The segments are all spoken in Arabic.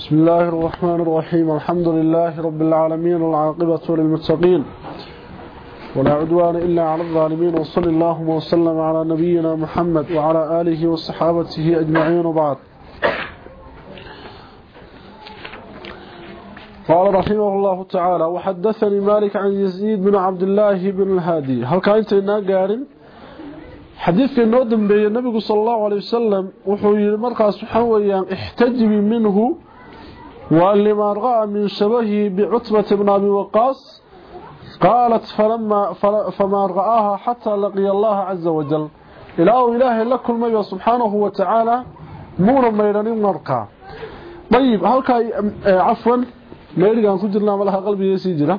بسم الله الرحمن الرحيم. الحمد لله رب العالمين والعاقبة للمتقين ولا عدوان إلا على الظالمين وصل الله وسلم على نبينا محمد وعلى آله وصحابته أجمعين وبعد. قال رحمه الله تعالى وحدثني مالك عن يزيد بن عبد الله بن الهادي. هل كانت إنا قارن؟ xadiidka inoo dambeeyey nabigu sal allahu alay wasalam wuxuu yihi markaas waxaa weeyaan minhu ولما رغى من شبهه بعتبة بن أبي وقاص قالت فلما فما رغاها حتى لقي الله عز وجل. إله إله لك المي سبحانه وتعالى مورا ميران مرقى طيب هل أه، عفوا لا يريد أن تجرنا ملها قلبي يسيجنا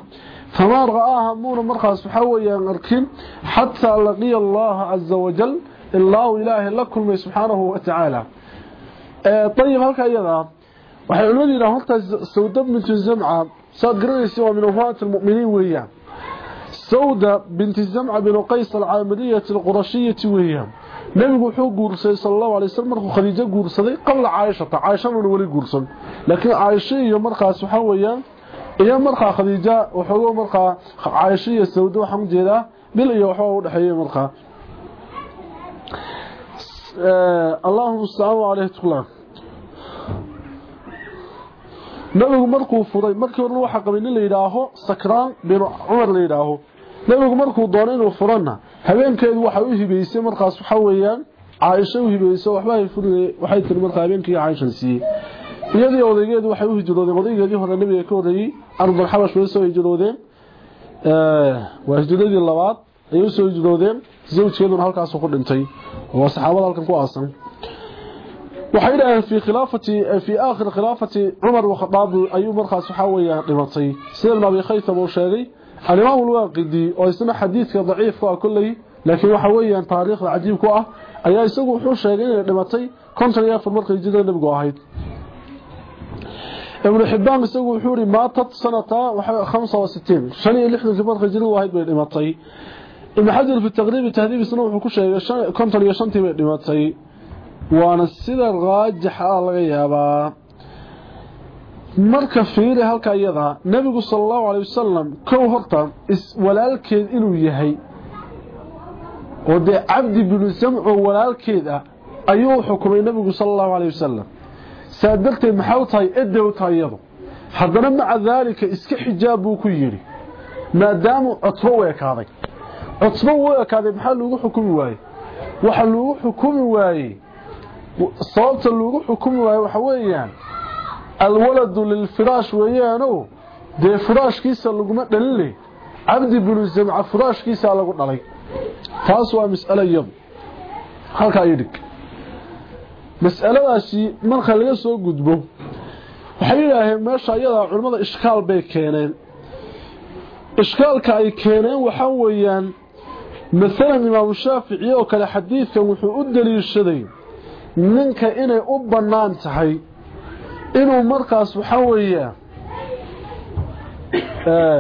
فما رغاها مورا مرقى سبحانه ينركين حتى لقي الله عز وجل الله إله لك المي سبحانه وتعالى. أه، طيب هل كأيضا waxay culimadu yidhahan horta sawda bintu zamca saad garanaysa waa min uhwaat almu'miniin weeyaan. Sawda binti zamca binu qays alcaamaliyati alqurashiyati weeyaan. Nabigu wuxuu guursaday sala allahu alay markuu khadiijo guursaday qabla caaishata caaishaduna weli guursan. Laakiin caaisho iyo markaas waxaa weeyaan iyo markaa khadiija waxoogo markaa caaisho iyo sawda waxaan u jeedaa bil iyo waxbaa u dhexeeyey markaa eh, allaahuma salaam caleyh tuklaan nabigu markuu furay markii hore waxa qabay in la yiraahdo sakraan bin umar la yiraahdo nabigu markuu doonay inuu furana habeenkeedu waxa u hibeysay markaas waxa weeyaan caaisho u hibeysay waxba ay furay waxay tiri markaa habeenkii caaisho siiyay iyadii odaygeedu waxay u hijroodeen odaygeedii hore nabiga ka horeeyay ardul xabash way soo hijroodeen. Ee waa hijradii labaad ay soo hijroodeen. Zawjkeeduna halkaas ku dhintay. Oo saxaabada halkan ku aasan waxay dhaheen fi khilaafati fi aakhir khilaafati Umar wa Khattaab ayuu markaas waxa weeyaan dhimatay. Sida Nabi Khaythab uu sheegay? Imam al-Waqidi oo isna xadiiska daciif ah kulli laakiin waxa weeyaan taariikhda cajiib ku ah ayaa isagu wuxuu sheegay inay dhimatay 50 iyo 40 markii jidada ahayd. Ibn Hibban isagu wuxuu ri maatat sanata 65 shan iyo 60 markii jidada ahayd bay dhimatay. Ibn Hajar fi taqrib tahdhib sunu wuxuu ku sheegay 50 iyo 50 bay dhimatay. Fiiri halka iyada nabigu sallallahu alayhi wasallam kow horta is walaalkeed inuu yahay oo de abdi bin sam'u walaalkeed ah ayuu xukumay nabigu sallallahu alayhi wasallam saadaltay maxay tahay edow taayado haddana maca daalika iska xijaab buu ku yiri maadaama cutbo weekaaday cutbo weekaaday maxaa lagu xukumi waayey waxa lagu xukumi waayey sababta lagu xukumi waayey waxa weeyaan alwaladu lilfiraash weeyaano dee firaashkiisa laguma dhalin cabdi binu zamca firaashkiisa lagu dhalay. Taas waa mas'alo yadu halkaa yidhig mas'aladaasi marka laga soo gudbo waxay yiraahdeen meesha ayada culimada ishkaal bay keeneen. Ishkaalka ay keeneen waxa weeyaan midalan imaam shaafici oo kale xadiidkan wuxuu u daliishaday ninka inay u bannaan tahay inuu markaas waxa weeyaan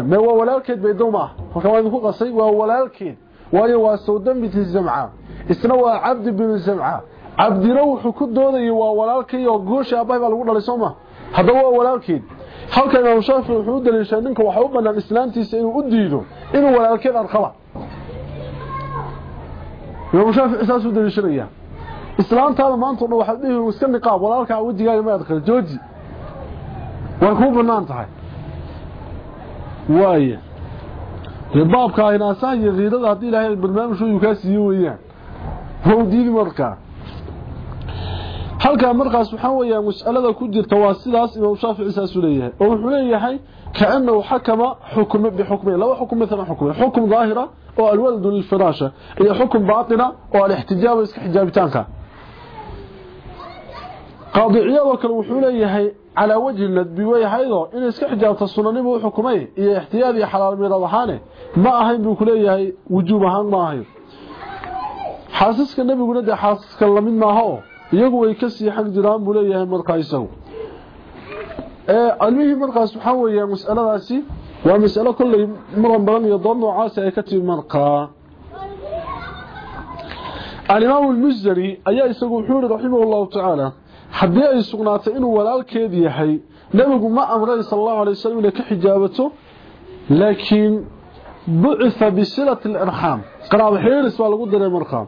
ma waa walaalkeed bay dowma marka waa idinku qasay waa walaalkeed. Waayo waa sawdan binti zamca. Isna waa cabdi bin zamca. Cabdina wuxuu ku doodayay waa walaalkii oo gooshi aabbahay baa lagu dhalay sooma haddaba waa walaalkeed. Halka imaam shaafici wuxuu u ninka waxa u bannaan islaantiisa inuu u diido inuu walaalkeed arkaba imaam shaafici saas u daliishanaya islaantaada maanta dhan waxaad dhihi iska niqaab walaalkaa wejigaaga ma adkar jooji way kuu bannaan tahay waaya dee baabka hinaasaha iyo kiirada haddii ilaahay barnaamijkoodu kaa siiyo weeyaan waa diidi markaa halka markaas waxa weeyaan mas'alada ku jirta waa sidaas imaam shaafici saas u leeyahay oo wuxuu leeyahay kaana xakama xukm bi xukmi laba xukm midna xukm xukm zaahira oo alwalad lilfirasha iyo xukm baatina oo al-ihtijaab iska xijaabitaanka sunanimu u xukumay iyo ihtiyaad iyo xalaal meelad ahaan ma ahayn buu ku leeyahay wujuub ahaan ma ahayn xaasiska nabiguna de xaasiska lamid maaha oo iyagu way ka sii xag jiraan buu leeyahay markaa isagu ee almihii markaas waxaa weeyaan mas'aladaasi waa mas'alo kolley muran badan iyo dood noocaasi ay ka timi markaa alimaam almusdari ayaa isagu wuxuu yihi raximah llahu tacaala haddii ay sugnaatay inuu walaalkeed yahay nebigu ma amrayn sal allahu alay wasalam inay ka xijaabato laakiin bucitha bisilati alarxaam qaraab xiiris baa lagu diray markaa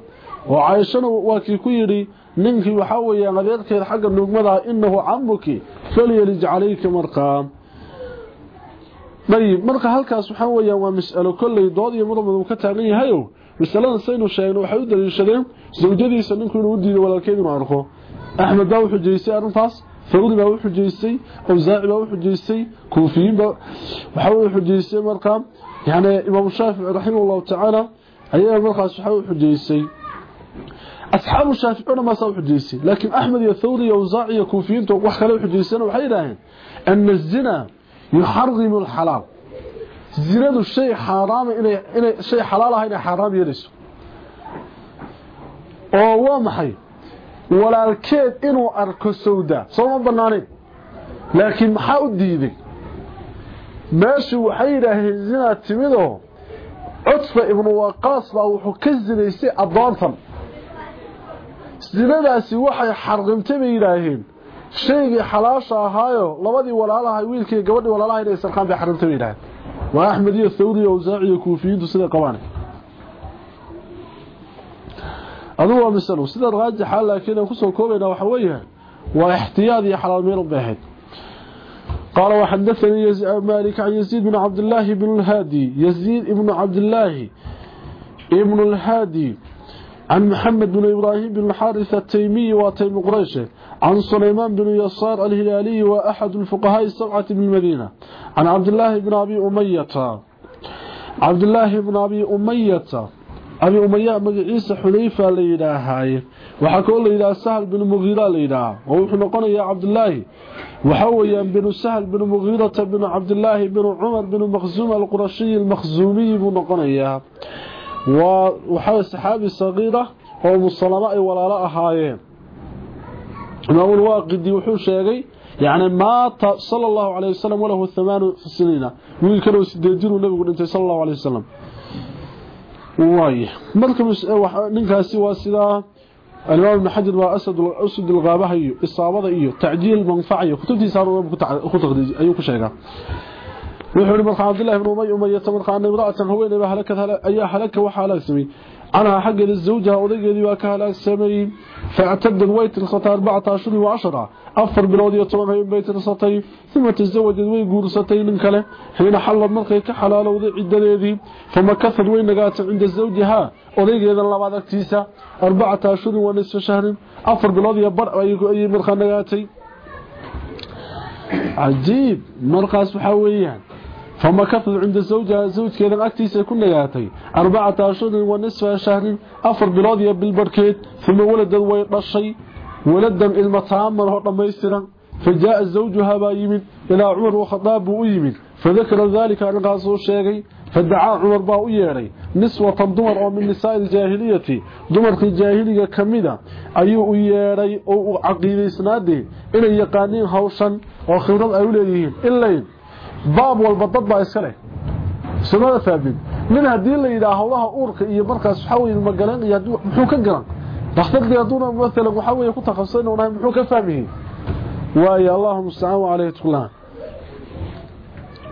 oo cayishana waa kii ku yidhi ninkii waxaa weeyaan adeerkeed xagga nuugmadaa ah, inahu camuki falyalij calayka markaa ayib marka halkaas waxaa weyaan waa mas'alo kolley dood iyo murmad uu ka taagan yahayo masaladan saynu sheegno waxay u daliishadeen sawjadiisa ninku inuu u diiday walaalkeed inuu arko. أحمد باو حجيسي ارنتاس فرودي باو حجيسي أو زاعي باو حجيسي كوفيين باو حجيسي مركام يعني إمام الشافعي رحمه الله تعالى إيه المرخص حاو حجيسي أصحاب الشافعي أنا ما صاو حجيسي لكن أحمد يثوري أو زاعي كوفيين تو وحكا لو حجيسي أنا أن الزنا يحرم الحلال. الزنا دو الشيء حرام الشيء حلال هاي حرام يرسو. أو ومحي walaalkeed inuu arko sawda. Soo ma banaanayn laakiin maxaa u diiday meeshii waxay yidhaaheen zinaa timidoo cudfa ibnu waqaas baa wuxuu ka zinaystay addoontan. Zinadaasi waxay xarqimtay bay yidhaaheen shaygii xalaasha ahaayo labadii walaalaha wiilkii gabadhii walaalaha inay sarkaan bay xarqimtay bay yidhaaheen waa axmed iyo thawri iyo awsaaci iyo kuufiyiintu siday qabaan adu waa misalo sida raajixa laakiin aan ku soo koobayna waxa weeyaan. Waa ihtiyaad iyo قال وحدثني مالك عن يزيد بن عبد الله بن الهادي يزيد بن عبد الله ابن الهادي عن محمد بن إبراهيم بن الحارث التيمي وتيم قريش عن سليمان بن يسار الهلالي وأحد الفقهاء السبعة بالمدينة عن عبد الله بن أبي أمية عبد الله بن أبي أمية xunayfa la yidhaahaye waxaa kaloo la yidhaha sahal binu mugiira la yidhaaha oo wuxuu noqonayaa cabdulaahi waxa weeyaan binu sahal binu mugiirata binu cabdilaahi binu cumar binu maqsuum alqurashiyi almaqsuumiyi buu noqonayaa waa waxaa saxaabi sagiira oo musalamo ay walaalo ahaayeen imaamulwaaqidi wuxuu sheegay يعني مات صلى الله عليه وسلم وله ثمان سنين ويلكنوا سديدين النبي انت صلى الله عليه وسلم وايه مركب آه، نكاسي واسدا الوان المحدد واسد الاسد الغابة هي اصابته هي تعجيل منفعة. كتبتي صار خطقدي ايو كشيغا وحول بن عبد الله بن ابي اميه تمر خان امراه هو اللي هلك ايا هلكه وحالك سمي ana xagga zawjaha odaygeedii waa ka halaagsamay fa'tadad wayt al-khatar 14 wa 10 afar bilood iyo toban habeen bay tirsatay uma tasawajad way guursatay nin kale xiina xallad markay ka xalaalowday ciddadeedii fama kasad way nagaatay cinda zawjiha odaygeeda labaad agtiisa arbacata ashhurin wa nisfa shahrin afar bilood iyo bar ayay markaa nagaatay cajiib markaas waxaa weeyaan zawjiha zawjkeedan agtiisa ku nagaatay arbacata ashhurin wa nisfa shahrin afar bilood iyo bilbarhkeed uma waladad way dhashay ولدا المتامر هو دميستران فجاء زوجها با يمد إلى عمر وخطاب بو يمد فذكر ذلك ان قاسو شيغي فدعا عمر با yeeray niswatan dumar oo min nisaa iljaahiliyati dumarkii jaahiliga kamida ayuu u yeeray oo u caqiideysnaadee inay yaqaaniin hawshan oo باب والبطاط باي سلة سنة ثابت من هذه اللي إذا هواها أورك إيا مركز حوي المقالين يدو محوكا قران تحتك ليدونا ممثلة وحوي يكون تخصين ونها محوكا فامه وإيا الله استعاموا وعليه تقلان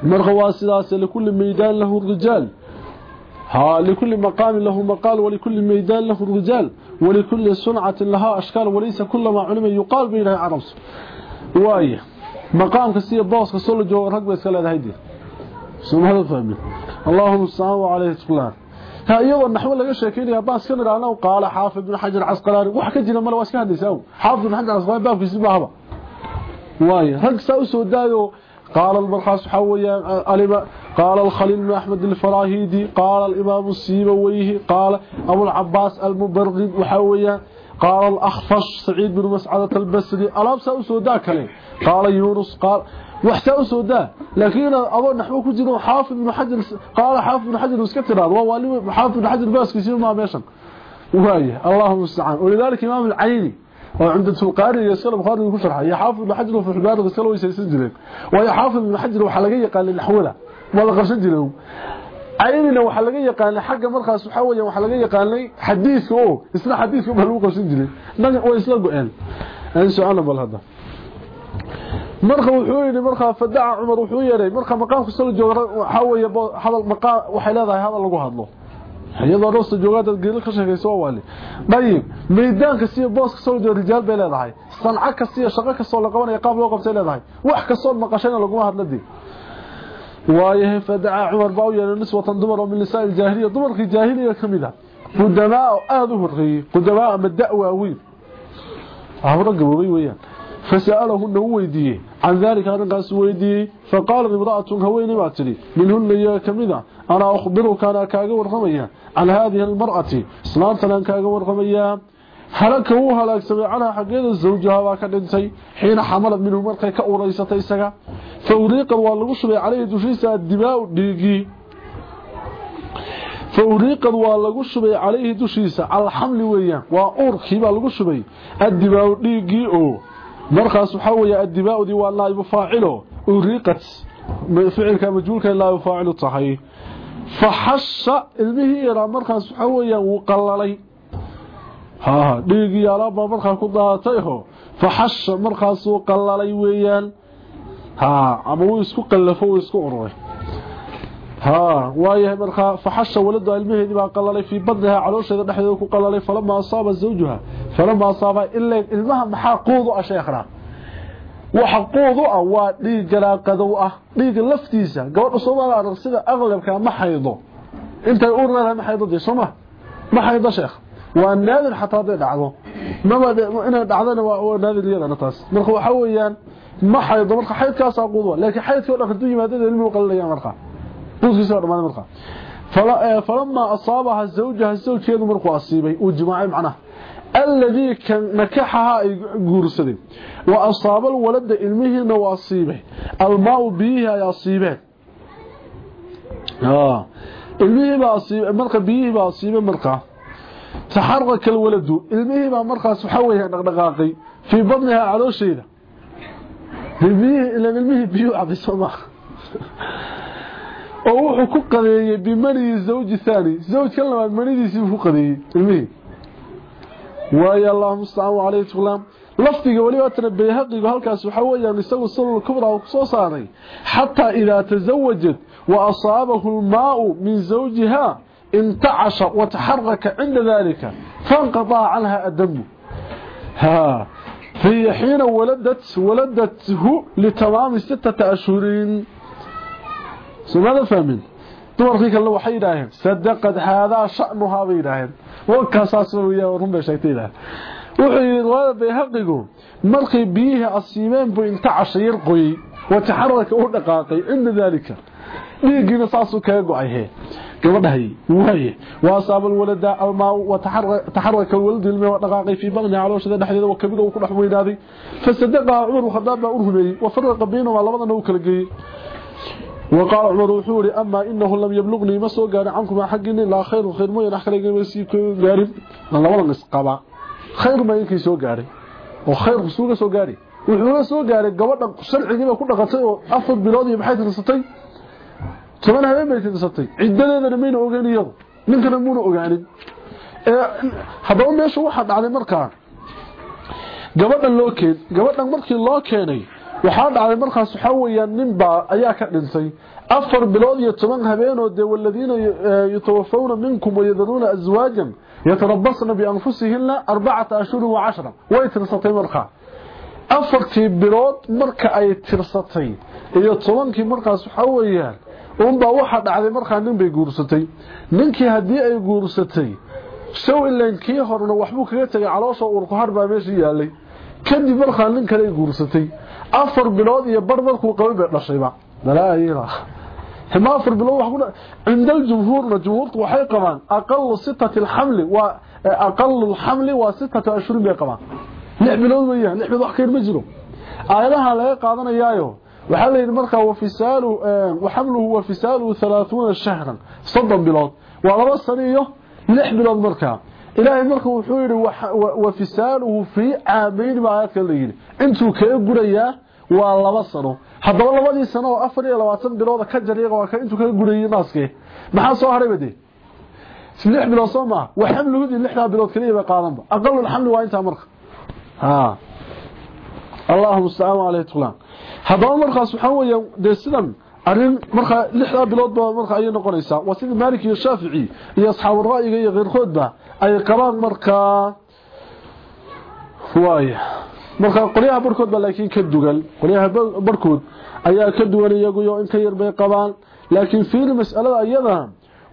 مرغوا سلاسة لكل ميدان له الرجال ها لكل مقام له مقال ولكل ميدان له الرجال ولكل صنعة لها أشكال وليس كل ما علم يقال بينها عرص وإيا maqaamka siya booska soo la joogo rag bay iska leedahay dir sumada fahmin allahuma mustacaan caleyh tulaan iyadoo naxwo laga sheekeynaya haddaan iska nidhaahno qaala xaafid bin xajar casqalaani wax ka jira male waa iska hadlaysaa xaafid bin xajar casqalaani baabkiisi baahaba waayo rag saa u soo daayo qaala markaas waxaa weeyaan alima qaala alkhaliil bin axmed alfarahidi qaala alimaamu siibaweyhi qaala abulcabaas قال الأخفش سعيد بن مسعدة البسري ألاب سأسودا كلي قال يونس قال وحتى أسودا لكن أظن نحو كجنو حافظ بن حجر قال حافظ بن حجر وسكتر هذا ووالي حافظ بن حجر باس كسير ما بيشن وهي اللهم استعان ولذلك إمام العيني وعند تلقاري يسأل بخاري يا حافظ بن حجر في حبارة السلوية سيسجلين ويحافظ بن حجر وحلقية قال للحولة ماذا قرشن جلهم caynina waxaa laga yaqaanay xagga markaas waxaa weya waxaa laga yaqaanay xadiidka o isna baa lagu qabsan jiray. Dhan way isla go-een. Inshaana bal hadda. Marka wuxuu yidhi markaa fadaca cumar wuxuu yeedhay marka maqaamka sal jooga waxaa weeye hadal maqaa waxay leedahay hadal lagu hadlo. Iyadoo roosta joogaadaad geelo ka sheekayso waa waali. Dayib meydaanka siya boos ka soo jooga rijaal bay leedahay. Sanco kastiiyo shaqo kastoo la qabanaya qaab loo qabtay leedahay. Wax kastoo maqashayna laguma hadla yeeray nisbatan dumar oo min nisaa jaahiliya dumarkii jaahiliya kamida qudamaa aad u horreeyay qudamaa ama da'wa weyn ahura gaboway weeyaan فسأله النويدي عن ذلك هذا قاس ويدي. فقال امرأة هوين باتري منهن يا كمذا أنا أخبرك أنا كاغا ورغميا عن هذه المرأة. سلامتنا كاغا ورغميا هلك هو هلك سمع عنها حقيقة زوجها وكدنتي حين حملت منه كأوريستي سغا فوريق والله شبي عليه دشيسا الدماء ديغي فوريقد waa lagu shubay calayhi dushiisa alxamli weeyaan waa uurkii baa lagu shubay adibaa dhiigii oo markaas waxa weeye adibaa'udi waa naaibu faacilo uriiqat ficilka majhuulka naaibu faacilu tahay faxasha ilmihii yaraa markaas waxa weeyaan wuu qalalay ha dhiigii alaabaa markaa ku daatayho faxasha markaas wuu qalalay weeyaan Ha ama wuu isku qallafo wuu isku ururay ها وايه مرخا فحش ولد علمه با قللay في بدها علوشيده dhexdeeda ku qalalay falama asaaba zawjaha falama asaaba illa ilmaha maxaa quudu ah sheekhna waxa quudu ah waa dhiig galaaqadow ah dhiig laftiisa gabadha Soomaaliya arag sida aqlabka ma haydo inta uurna ma haydo Soomaa ma haydo sheekh waa naadir xataa dhacdo maba inay dhacdana waa naadir iyadana taas marka waxa weeyaan ma haydo marka xaydkaas quudu laakiin xaydka dhaqantu yimaadada ilmuhu qalalaya marka قوسكيسا دمان مرقا فلما أصابها زوجها زوجها مرقا أصيبي وجماعي معناه الذي كان نكحها قرسدي وأصاب الولد إلمه نواصيبه الماء بيه يصيبه. آه. إلمه بأصيبه مرقا بيه بأصيبه مرقا تحرك الولد. إلمه بمرقا سحوه نقنقاقي في بطنها على شيء. بيه لأن الميه بيوع في الصباح ووحو كقضي بمني الزوج الثاني الزوج كان لما مني دي سيفو قضي الميه ويا الله مستعان وعليه تغلام لفتي قوليه وتنبي حقي بهالك سبحوه يعني يسوي الصلاة الكبرى وصوصاني حتى إذا تزوجت وأصابه الماء من زوجها انتعش وتحرك عند ذلك فانقضى عنها الدم. ها. في حين ولدت ولدته لتمام ستة أشهر سماذا فهمين sadaqad hada sha'nuha bay yiraahdeen wakaas weeyaa run bay sheegtay wuxuu yiri wada bay haqigu markii biyaha asiibeen buu inta cashayir qoyay wata xaraka u dhaqaaqay inda dalika dhiigina saasu kaga go'ay gabadhay waaye waa saabal walada almaa wa taharraka walad ilmi wa dhaqaaqay fi bagni calooshada dhexdeeda wa kabida uu ku dhex weynaaday fasadaqa umar khadaab baa urhumay wa farqa baynahuma labadana uu kala geeyay وقال عمر وحوري أما إنه لم يبلغني ما سوى قاري عنكم حقني لا خير خير ما ينحكي لك يسيك قاري لأن الله نسقبا خير ما ينكي سوى قاري وخير سوى سوى قاري وحوري سوى قاري قبضا شرعي جيبا كنا قطعي أفضل بلادي بحيث نسطي يتنسطي عدنا هذا نمين أغاني يضو منك نمون أغاني هذا أمي شو واحد على مركان قبضا لو كين قبضا مركي الله كيني waxaa dhacday markaas waxa weeyaan nin baa ayaa ka dhintay afar bilood iyo toban habeen oo de waladiina yatawafawna minkum wayadruuna azwaajan yatarabbasna bianfusihinna arbacata ashhur wa cashra way tirsatay markaa afartii bilood marka ay tirsatay iyo tobankii markaas waxa weeyaan unbaa waxaa dhacday markaa nin bay guursatay ninkii haddii ay guursatay sow ilan kii horena waxbuu kaga tegay caloosha uurku har baa meesha yaalay kadib markaa nin kale ay guursatay afar bilood iyo bar markuu qabay bay dhashayba hima afar bilood wax kuna inda jumhuurna jumhuurtu waxay qabaan aqallu sittati alhaml wa aqallu alhaml wa sittatu ashhur bay qabaan lix bilood weeyaan lix bilood wax ka ma jiro aayadaha laga qaadanayaayo fisaalu wa hamluhu wa fisaalu 30 shahran soddon bilood waa laba sano iyo lix bilood markaa ilaahay marka wuxuu yiri wa fisaaluhu fi aameyn baayadka la yiri intuu kaga gurayaa waa laba sano haddaba labadii sano oo afar iyo labaatan bilood ka jariiqa waa ka intuu kaga gurayay naaskee maxaa soo haray bade lix bilood soo ma wa xamluhu lixda bilood kaliya bay qaadanba aqalul xamli waa intaa marka ha allahuma mustacaan alayhi tuqlaan haddaba markaas waxaa weeya dee sidan arrin markaa lixdaa bilood ba markaa ayay noqonaysaa. Waa sida maalik iyo shaafici iyo asxaabu ra'yiga iyo keyrkoodba ay qabaan markaa waaya markaa qolyaha barhkood baa laakiin ka dugan qolyaha barhkood ayaa ka duwan iyaguyo in ka yar bay qabaan. Laakiin fiiri mas'alada iyada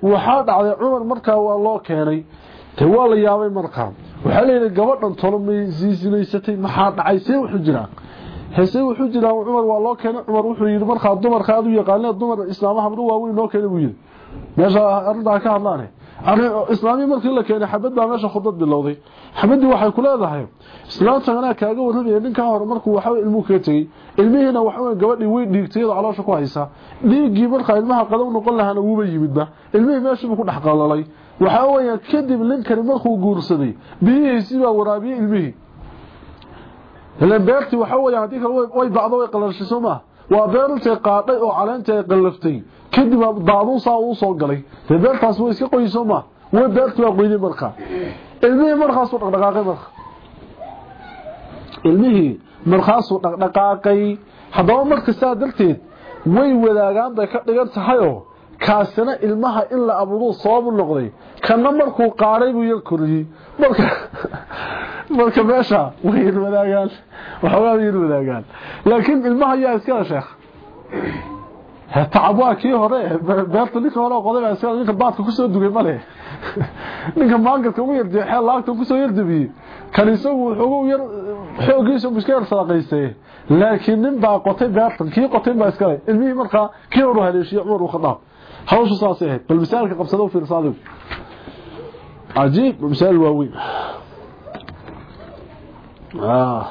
waxaa dhacday cumar markaa waa loo keenay. De waa la yaabay markaa waxaa layidhi gabadhan tolo may siisinaysatay maxaa dhacay? See wuxuu jiraa hese wuxuu jiraa cumar waa loo keenay. Cumar wuxuu yidhi markaa dumarka aad u yaqaanee dumar islaamaha madu waaweyn noo keenay buu yidhi. Meesha arrintaa ka hadlaane islaamii markii la keenay xabad meesha khudbad bilowday xabadii waxay ku leedahay islaamtan kaaga warramaya ninkaa hore markuu waxaw ilmuhu kaga tegey ilmihiina waxaw gabadhii way dhiigtay iyadoo caloosha ku haysa. Dhiiggii markaa ilmaha qadow noqon lahaana wuuba yimidba ilmihii meeshiibuu ku dhex qalalay waxaa kadib ninkani markuu guursaday biyihiisii baa waraabiyey ilmihii ilan beertii waxaa weya haddii kale way bacdo way qalashay soo waa beer intay qaadhay oo caleenta ay qallaftay kadib daaduu saa uu soo galay dee beertaas way iska qoyi soo way beertii waa qoyday markaa ilmihii markaasuu dhaqdhaqaaqay marka. Ilmihii markaasuu dhaqdhaqaaqay. Haddaba marka saa darteed way wadaagaan bay ka dhigan tahayoo kaasina ilmaha in la abuuruu sababu noqday kana markuu qaadhay buu yar koriyey. Marka marka meesha way yar wadaagaan. Way yar wadaagaan. Laakiin ilmaha yaa iskala sheekh. Tacab waa kii hore. Beerta ninka hore qoday baa iskala ninka baadka ku soo dugay male ninka maangadka ugu yarjeexee laagta ku soo yardabiyey kan isagu wuxuugu yar xoogiisa iska yar sadaqaystay laakiin nin baa qotay beertan kii qotay baa iskale ilmihii markaa kii horu haleeshiye cumar uu khadaab hawshu saasay bal misaalka qabsado u عجيب مسائل واوي آه.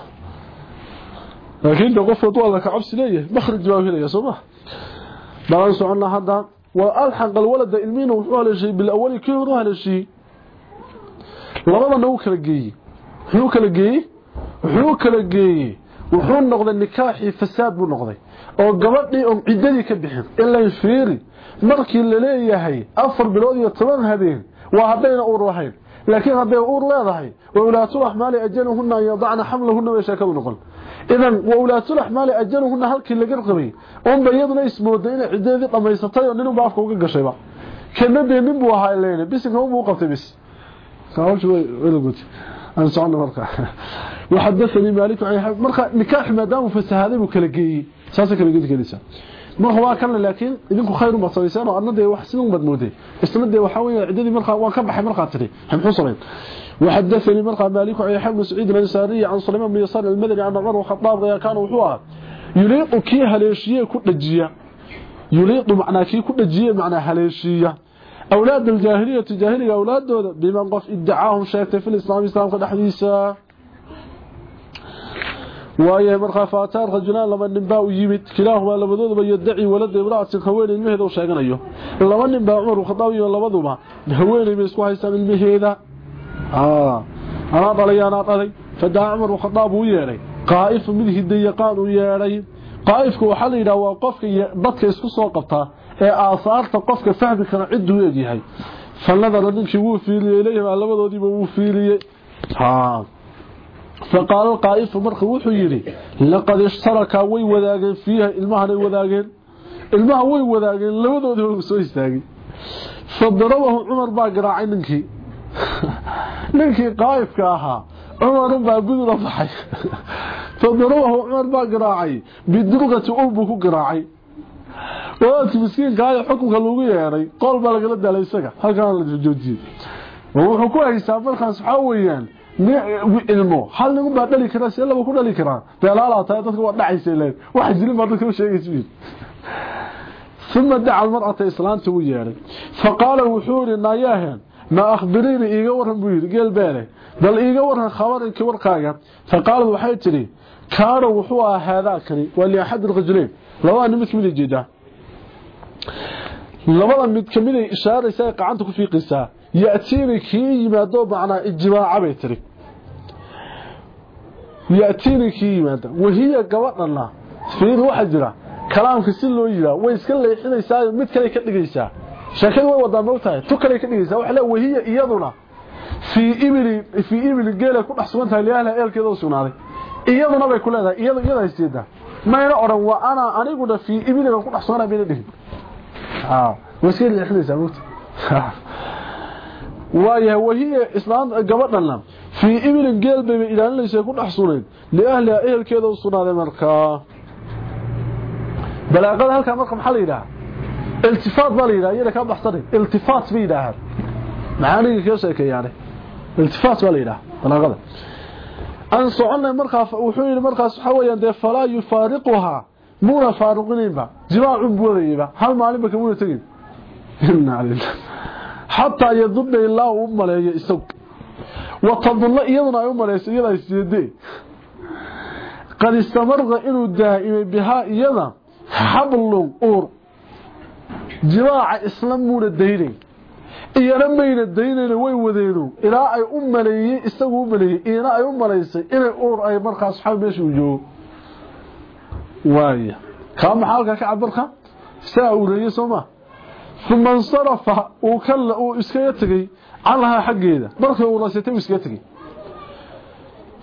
لكن ده قف وضوء لك عبس ليه مخرج جواب هنا يا صباح. بلان سعنا هذا والحق الولد المين وحوه على شيء كيف وحوه على شيء لبدا نو كلا geeyey wuxuu kala geeyey wuxuu kala geeyey wuxuu noqday nikaaxi fasaad buu noqday oo gabadhii oo cidadii ka bixin ilaa fiiri markii la leeyahay afar bilood iyo toban habeen lahayn laakiin hadday uur leedahay waulaatul axmaali ajaluhuna an yadacna xamlahuna way sheekadu noqon idan waulaatul axmaali ajaluhuna halkii laga qabay unba iyaduna ismooday inay ciddeedii dhammaysatay oo ninunba afka uga gashayba kana dee nin buu ahaa leyn bisinka unbuu qabtay bis aan socno marka waxadathani maalik marka nikaax maadaama fasahaday buu kala geeyey saasa kala geedi kelisa marka waa kan laakiin idinku khayr ma sameeysan oo annada wax sidoo bad mooday isnadii waxa weeye cidadii marka waan ka baxay marka tiri maxay sameeyeen وحدثني مرقى مالك عن حبن سعيد الانصاري عن سليمان بن يسار المدني عن عمر الخطاب كان وحوا يليق كي هليشية كدجيه يليق معناه كي كدجيه معناه هليشية. أولاد الجاهلية جاهلية أولاد بمن قف ادعاهم شاكتا في الإسلام إسلام قد حديثا waayo markaa faataan rajulaan laba nin baa u yimid kilaahumaa labadooduba yadaci walada imra'atin haweeney ilmaheeda u sheeganayo. Laba nin baa cumar khadaab iyo labaduba haweeney bay isku haystaan ilmaheeda anaa dhalay anaa dhalay. Fadaa cumar khadaab uu yeedhay qaa'ifun mid hidayaqaan uu yeedhay qaa'ifka waxaa la yidhaha waa qofka dadka isku soo qabtaa ee aasaarta qofka fahmi kara ciduu egyahay. Falnadara ninkii wuu fiiliyey ilayhimaa labadoodiiba wuu fiiliyey ha faqaal qaa'if marka wuxuu yiri laqad ishtaraka way wadaageen fiiha ilmahan ay wadaageen. Ilmaha way wadaageen labadoodiiba wuu soo istaagay fadarabahu umar baa garaacay ninkii. Ninkii qaa'ifka ahaa umar baa gudula baxay. Fadarabahu umar baa garaacay bidurqati ulbu ku garaacay. Wadaadkii miskiinka ayo xukunka lagu yeeray qool baa lagala daalay isaga halkaan la ku haysaa markaas waxaa weeyaan ilmo hal nin baa dhali karaa see laba ku dhali karaa beelaalaa tahay dadka waa dhacaysa leen waxa jirin baa dadka sheegaysa ثم دعا المرأة إسلامته وياري فقال وحوري ناياهن ما أخبريني إيغا ورن بوير قيل بالي بل إيغا ورن خبرك ورقايا فقال وحيتري كان وحوها هذا كري ولي أحد الرجلين لو أنا مثل الجيدة labada mid kamid ay ishaaraysa qacanta ku fiiqaysa yaatiini kii yimaado macnaa ijmaaca bay tiri waxa jira kalaamka si loo yiraa way iska leexinaysaa mid kale ka dhigaysaa sheekadu way wadaa moogtahay tu kale ka dhigaysaa waxa la wahiya iyaduna fi ibli fi ibli geela ku dhaxsugan tahay leeyahay eelkeeda sugnaaday iyaduna bay ku leedahay iyadu iyada haysteeda mayna oran waa ana aniguna fi ibiliga ku dhaxsoona bayna dhihin ah wasiir leexdaysa mugta waayahay wahiya islaan gabadhana ibilin geel bay ilaalinaysa ku dhaxsuuneed li ahli ehelkeeda u sugnaaday markaa balaaqada halka marka maxaa la yiraahdaa iltifaat baa la yiraahdaa iyada ka baxsanay iltifaat bay yiraahdaan macaaniga ka sheekeeyaan iltifaat baa la yiraahdaa balaaqada an soconay markaa wuxuu yiri markaas waxa weeyaan de falaa yufaariquha muna faaruqinayba jimaacu buudayba hal maalin ba kamuna tagin inna lillahi hatta yadunna ilaa uu maleeyo isag wa tadunna iyaduna ay u maleyso iyada ay sideedee qad istamarqa inuu daa'imay bihaa iyada xablun uur jimaaca isla muuna daynay iyana mayna daynayna way wadeeno ilaa ay u maleeyey isagu u maleeyey iyana ay u malaysay inay uur ay markaas xal meesha u joogo waaya kaa maxaa halkaa ka cabarka saa uu leeyey soo ma uma insarafa uu iskaga tegey canhaa xaggeeda. Markay uuraysatay u iskaga tegey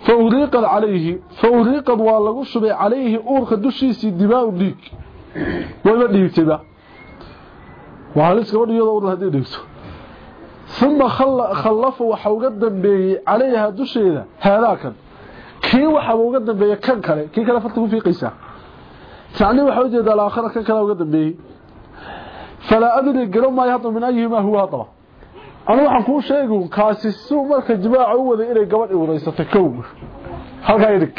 fauriiqad calayhi fa uriiqad waa lagu shubay calayhi uurka dushiisii dibaau dhiig. Wayba dhiigtayba waa halis gabadh iyadoo uur hadday dhiigto. Uma khallafa waxa uga dambeeyey calayhaa dusheeda haadaakan. Kii waxaba uga dambeeyey kan kale kii kale farta ku fiiqaysaa tacni waxa u jeedaa alaakhara kan kale uga dambeeyey. Falaa adri garan maayo hadda min ayihimaa huwa haddaba anu waxaan kuu sheegu kaasi suu marka jimaaca u waday inay gabadh iwaraysatay kow halkaa idhig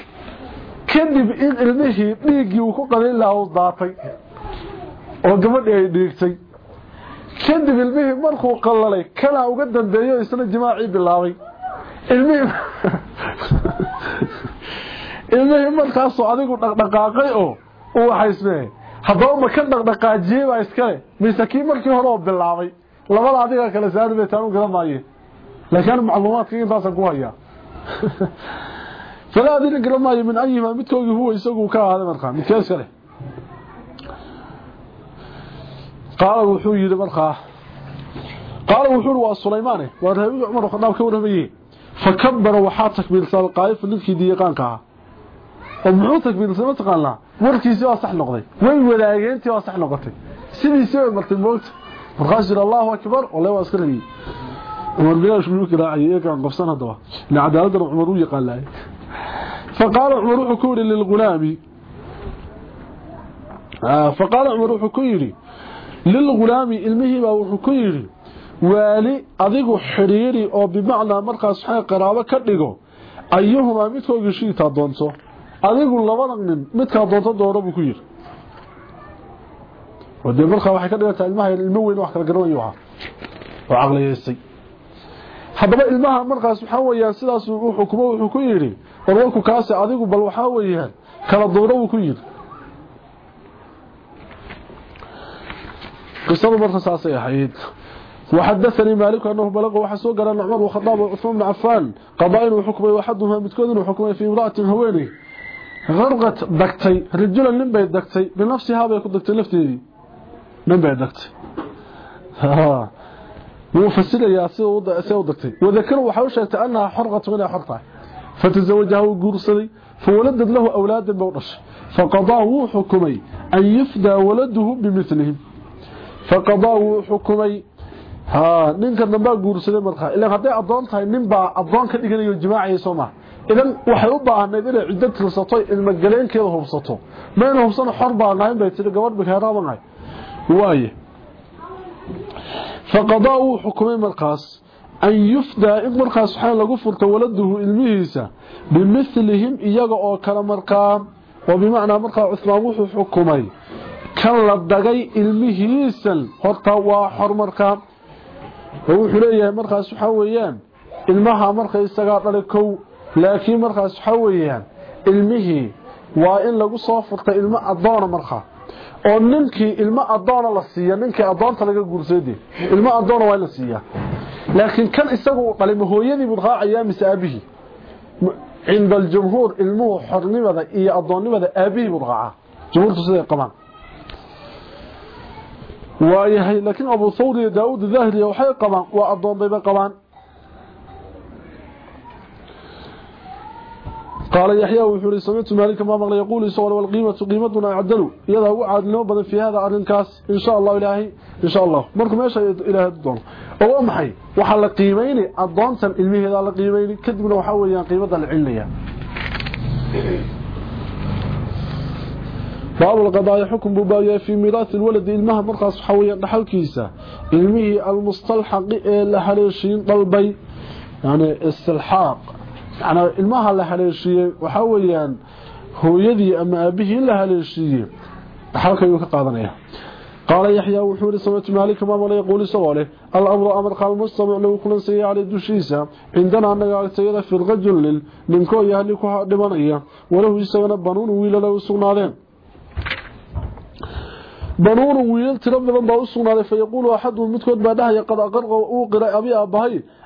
kadib in ilmihii dhiiggii uu ku qadin lahaa u daatay oo gabadhii ay dhiigtay. Kadib ilmihii markuu qallalay kanaa uga dambeeyo isna jimaacii bilaabay. Ilmihii ilmihii markaasoo adigu dhaqdhaqaaqay oo uu waxaysmee haddaba ma ka dhaqdhaqaajiyey baa iskale mise kii markii hore oo bilaabay labada adiga kala saari bay taan garan maaye. Laakiin macluumaadka intaas ku haya. Fala adina garan maaye min ayima midkoogi huwa isagu ka ahaaday markaa midkaas kale. Qaala wuxuu yiri markaa qaala wuxuu waa Suleymaane waa rabi Umar khadaab ka warhamayay fakabbara waxa takbiir sal qaayf ninkii diiqaanka oo muxuu takbiir sama taqaana warkiisa waa sax noqday. Way wadaageentii waa sax noqotay. Sidiisii way martay moogta markaas jira allahu akbar wallahi waa iska rabi umar bilaash muu kala ayay kan qofsan hadaba la cadaalada umar uu yaqaan laay فقال عمر حكوري للغلام آه فقال عمر حكوري للغلام المهي با حكوري والي adigu xiriiri oo bimacna markaas waxa qaraabo ka dhigo ayuhuma midkooga shiita doonto adigu labadan nin midka doonto dooro buu ku yiri Wadee markaa waxay ka dhigantaa ilmaha ilmo weyn wax kala garanayo aha oo caqliyeystay haddaba ilmaha markaas waxaa weeyaan sidaas uu xukumo wuxuu ku yidhi warwarku kaasi adigu bal waxaa weeyaan kala duuro buu ku yidhi qisadu marka saasay ahayd وحدثني مالك أنه بلغ وحسوق أن عمر وخطاب وعثمان بن عفان قضائن وحكمه وحدهما متكون وحكمه في امرأة هويني غرقت دكتي رجلا نبي دكتي بنفسها بيكون دكتي نفتي نبي دكتي ها وفسر يا سيو دكتي وذكر وحوشت أنها حرقت ولا حرقة فتزوجها وقرصدي فولدت له أولاد بورش فقضاه حكمي أن يفدى ولده بمثلهم فقضاه حكمي ها markaa ilaa haday adoon tahay nin baa adoon ka dhiganayo jimaaciisa Soomaa idan waxay u baahnayd inay cidda tilsato ilma galeenkeeda hubsato meena hubsana xor baa nahay bay tiri gabadh bikaaraabanahay an yufda in markaas waxa lagu furto waladuhu ilmihiisa bimithlihim iyaga oo kala markaa oo bimaana markaa Uthman wuxuu xukumay kan la dagay ilmihiisan horta waa xor markaa wuxuu leeyahay markaas waxa weeyaan ilmaha marka isaga dhalay kow laakiin markaas waxa weeyaan ilmihii waa in lagu soo furta ilmo oo ninkii ilmo adoona la siiya ninkii adoonta laga guursaday ilmo adoona waa la siiya laakiin kan isagu dhalay hooyadii buu raacaya mise aabihi عند الجمهور ilmuhu xornimada iyo adoonnimada aabihi buu raacaa jumhuurtu siday qabaan waayahay laakiin abu iyo daawud dhahri waxay qabaan waa adoon bay qabaan قال يحيى وحوري سمعت مالك ما مغلى يقول سوال والقيمة قيمتنا عدل. يدا وعد لو بدن في هذا أرنكاس إن شاء الله إلهي. إن شاء الله. مركم إيش إلهي الدون. أو محي وحال قيمين الضونتا إلمي هذا القيمين كدبنا وحاوليا قيمة العلية باب القضاء حكم ببايا في ميراث الولد إلمها مرقص حويا نحل كيسا إلمه المستلحق لحليشين طلبي. يعني استلحاق. يعني ilmaha la haleeshiyay waxa weeyaan hooyadii ama aabihii la haleeshiyay halka uu ka qaadanaya قال يحيى وحوري سمعت مالك ما ملا يقول سواله. الأمر أمر قال مستمع له كل سي على دوشيسا عندنا أنك تيدا في الرجل منكو يهلكها دمانية. وله يسغن بنون ويلا له سغنادين بنون ويل ترى بدن با سغناده فيقول أحد مدكود با دحيا قد اقرق أو قرا ابي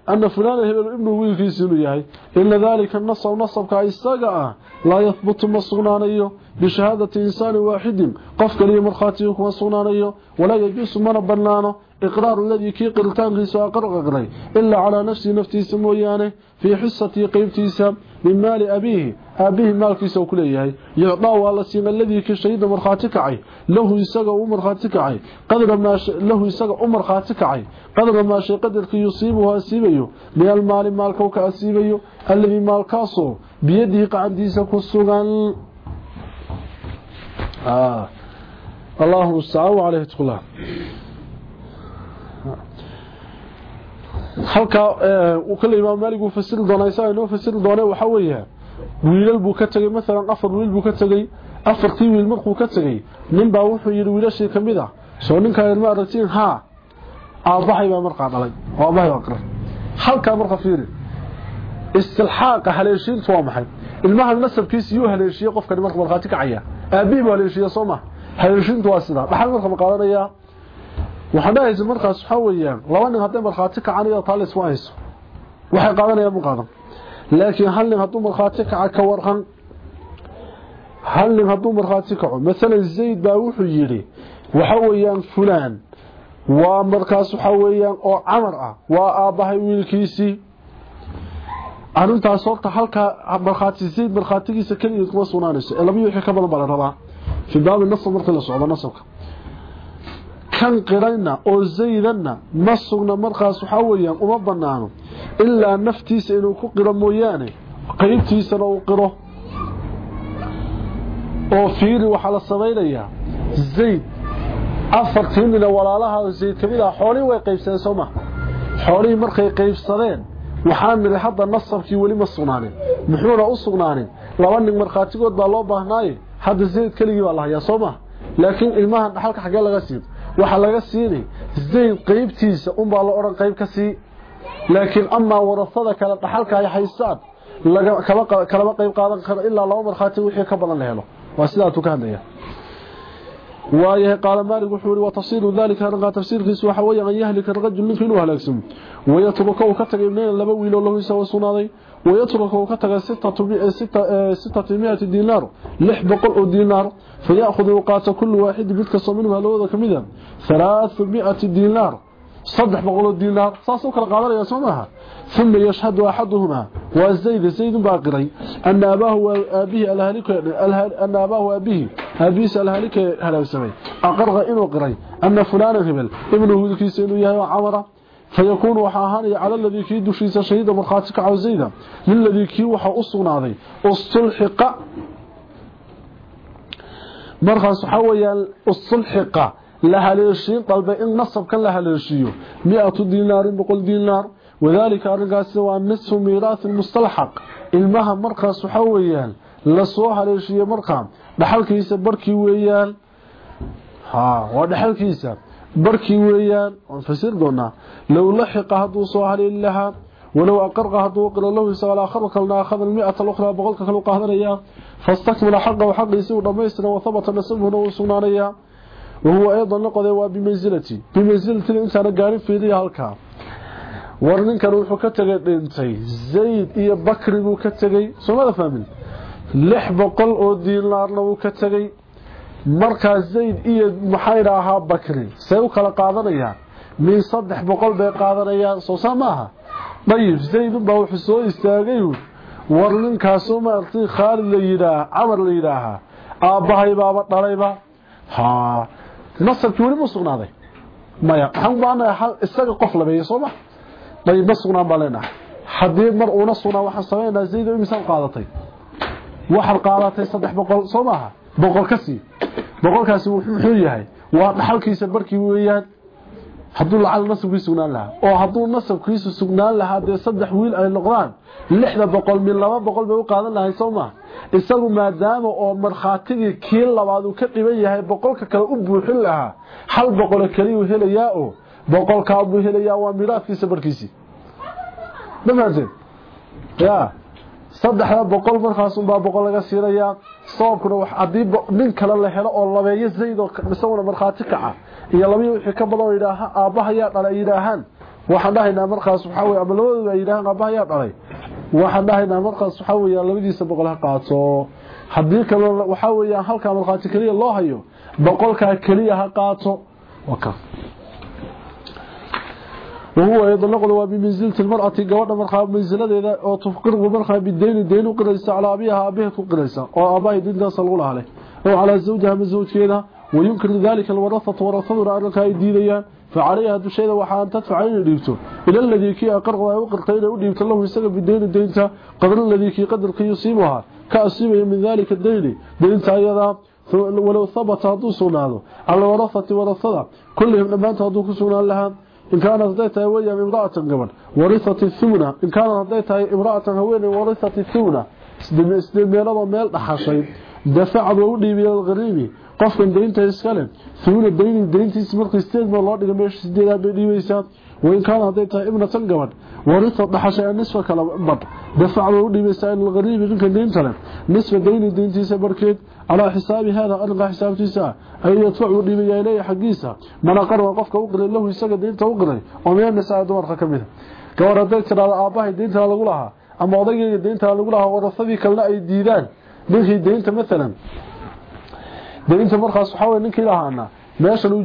أن فلان هبل ابن ويلكيس yahay illa ذلك النص ونصبك isaga لا يثبت مسغنانيو بشهادة إنسان واحد. قف كلي مرخاتي كما ولا يجوز من بنانه. إقرار الذي كي قلتان ريسو أقرق قري إلا على نفسي نفتي سمويانه في حصتي من مال ابيه ابيه مالكيسا كليهي يعطى والله سين الذي كي شهيد مرخاتي كعي له isaga u markhaati kacay qadra ma lahu isaga u markhaati kacay qadra ma shay qadarka yusiibu asiibayo meel maali maalka ka asiibayo alladhi maalkaaso biyadihi qacandiisa ku sugan ah Allahu musta'an alayhi halka uu kala imaam Maalik uu fasir doonay saa inoo fasir doonay waxa weeye wiilal buu ka tagay mesela afar wiil buu ka tagay afartii wiil markuu ka tagay nin baa wuxuu yiri wiilashii kamid ah soo ninka ilma aragtiin ha aabahay baa markaa dhalay aabahay waa qaran halka marka fiiri istilxaaqa haleeshiintu waa maxay ilmaha nasabkiisa yuu haleeshiye qofka marka markhaati kacaya aabii buu haleeshiye soo ma haleeshiintu waa sidaa dhaxal marka maqaadanaya waxaan dhahaysa markaas waxa weeyaan laba nin hadday markhaati kacanayo taalis waa hayso waxay qaadanayaan ma qaadan. Laakiin hal nin hadduu markhaati kaca ka warqan hal nin hadduu markhaati kaco maalan zayd baa wuxuu yidhi waxa weeyaan fulaan waa markaas waxa weeyaan oo camar ah waa aabbahay wiilkiisii arrintaas horta halkaa markhaati zayd markhaatigiisa keligeed kuma sugnaanayso ee laba wixii ka badan baa la rabaa. Fii baabi nasab markii la socdo nasabka kan qirayna oo zaydanna ma sugna markaas waxaa weeyaan uma banaano ilaa naftiisa inuu ku qiro mooyaane qeybtiisana uu qiro. Oo fiiri waxaa la samaynayaa zayd afartii nina walaalaha zayd ka mid ah xoolihii way qaybsadeen soo maha xoolihii markay qaybsadeen waxaa niri hadda nasabkii weli ma sugnaanin muxuuna u sugnaanin laba nin markhaatigood baa loo baahnaaye hadda zayd keligii baa la hayaa soo maha laakiin ilmahan dhaxalka xaggee laga siin waxaa laga siinay zayd qeybtiisa unbaa la odhan qayb ka sii. Laakiin amaa warasada kale dhaxalka ay haystaan kalama qayb qaadan karo ilaa laba markhaati wixii ka badan la helo. Waa sidaasuu ka hadlaya. Waayahay qaala maalig wuxuu yihi watafsiiru dalika arrinkaa tafsiirkiisu waxa weeye an yahlika rajul ninku inuu halaagsamo wayatruka uu ka tagay ibnayn laba wiiloo lahu isaga sugnaaday boqol oo diinaar faya'khudu uu qaato kullu waaxidi mid kastoo minhu halawada ka mida halaathu miati diinaar صدح بقولوا دينار. ساسو كلا قادنيا سومها ثم يشهد أحدهما. وزيد زيد باقري. أن أباه وأبيه الهلك أن أباه وأبيه. ابيس الهلك هلا سمي اقرغ انه قري أن فلان هبل ابنه ذكيس إنه يهي عمره. فيكون وحاهان على الذي في دشيس شهيد مرخاتك أو زيد للذي كي وحا اسناده استلحق مرخص حويا استلحق لها للشين طلب إن نصب كان لها للشيو 100 دينار 100 دينار. وذلك ارغاس هو نصف ميراث المستلحق المهم مرخص حويا لسوها للشيو مرخام. دخلكيسه بركي ويان ها ودخلكيسه barkii weeyaan oon fasir doonaa. Low laxiqa hadduu soo haleeli lahaa walow aqarqa hadduu qilo lahu isagool aakharu kalna akhada almi'ata alukhraa boqolka kalu qaadanayaa fastakmila xaqahu xaqiisii uu dhammaystira wa habata nasabuhuna uu sugnaanayaa wahuwa aydan noqodee waa bimansilati bimansilatina intaana gaarin fiidiya halkaa. War ninkan wuxuu ka tagay dhintay zayd iyo bakri buu ka tegey soomada fahmin? Lix boqol oo diinaarna wuu ka tegey marka zayd iyo maxay raahaa bakri. Say u kala qaadanayaan. Min 300 bay qaadanayaan. Soo samaaha dayib zayd baa wuxuu soo istaagay war ninkaasoo maartay khaalid la yidhaah camar la yidhaahaa aabbahay baaba dhalayba ha nasabkii weli sugnaaday. Maya waxaan u baahanahay isaga qof labeeya soo ma? Dayib ma sugnaan baa mar uuna sugnaa waxaan samaynaynaa zaydo imisaad qaadatay waxaad qaadatay saddex boqol soo maaha boqol ka sii. Boqolkaasi muxuu yahay? Waa dhaxalkiisa barkii weeyaan hadduu lacag nasabkiisu sugnaan lahaa. Oo hadduu nasabkiisu sugnaan lahaa dee saddex wiil ay noqdaan lixda boqol mil laba boqol bay u qaadan lahay soo maa isagu maadaama oo markhaatigii kii labaad uu ka dhiban yahay boqolka kale u buuxin lahaa. Hal boqolo keliyuu helayaa oo boqolkaa buu helayaa waa miraadkiisa barkiisii ma fahanteen ya saddexda boqol markaasunbaa boqol laga siinayaa sababkuna haddii nin kale la helo oo labeeyo zayd oo isaguna markhaati kaca iyo labiyo wixii ka badan oo yidhaaha aabbahayaa dhalay ay waxaan dhahaynaa markaas waxaa weye ama labadooda ay yidhahaan dhalay. Waxaan dhahaynaa markaas waxaa weeyaan labadiisa boqol ha qaato. Haddii kale waxaa weeyaan halkaa markhaati keliya loo hayo boqolkaa keliya ha qaato. Waka وهو يطلق له بمنزلة المرأة قوضا مرخى منزلة أو تفقره مرخى بالدين دين قريسة على أبيها قريسة أو أباها دين صلى الله عليه. على زوجها من زوج كذا وينكر ذلك الورثة ورثة أنك يدينيان فعليها الشيء وحان تدفع عين ديبته إلى الذي كي أقرض ويقر قيل وديبت الله يستقب بالدين الدينة قدر الذي كي قدر كي يصيبها. كأصيبه من ذلك الدين دينة أيضا ولو ثبت هدو سنانه. على ورثة ورثة كلهم لما أنت هدو كسنان لها. إن كانت هديتها ويا امرأة قبل. ورثة الثمنة إن كانت هديتها امرأة هوين ورثة الثمنة استدميرضا ميل دحاشين دفع بودي من الغريب. qofkan deynta iskale suuna deyni deyntiisa markii sideed baa loo dhigay meesha sideedaad bay dhiibaysaa warisa dhaxashay nisfa kala bad dafacda u dhiibaysaa in alqariibi ninka deynta leh nisfa deyni deyntiisa barkeed calaa xisaabi hada arrinka xisaabtiisa ay yadfac u dhiibayaa ilayhi xaggiisa mana qarwa qofka u qiray lahu isaga deynta u qiray oo meel nisaa dumarka ka mid gabadh hadday tiraahdo aabbahay deynta lagu lahaa ama odagayga deynta lagu lahaa warasadii kalena ay diidaan ninkii deynta maalan deynta markaas waxa weeye ninkii lahaana meeshan uu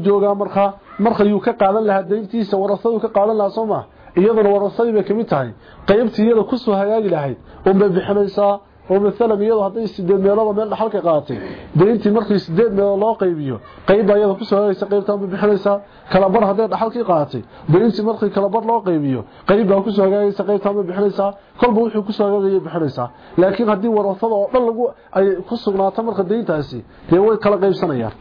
markayuu ka qaadan lahaa deyntiisa warasadu ka qaadan lahaa soo ma iyaduna warasadii bay kamid tahay qaybtii iyada ku soo hagaagi lahayd oo bay bixinaysaa oo maalan iyadu hadday sideed meelood meel dhaxal ka qaadatay deyntii markii sideed meelood loo qaybiyo qayb baa iyada ku soo hagaagaysa qaybtaan bay bixinaysaa kala bar hadday dhaxalkii qaadatay deyntii markii kala bar loo qaybiyo qayb baa ku soo hagaagaysa qaybtaan bay bixinaysaa kolba wuxuu ku soo hagaagayay bixinaysaa laakiin haddii warasada oo dhan lagu ay ku sugnaato marka deyntaasi dee way kala qaybsanayaan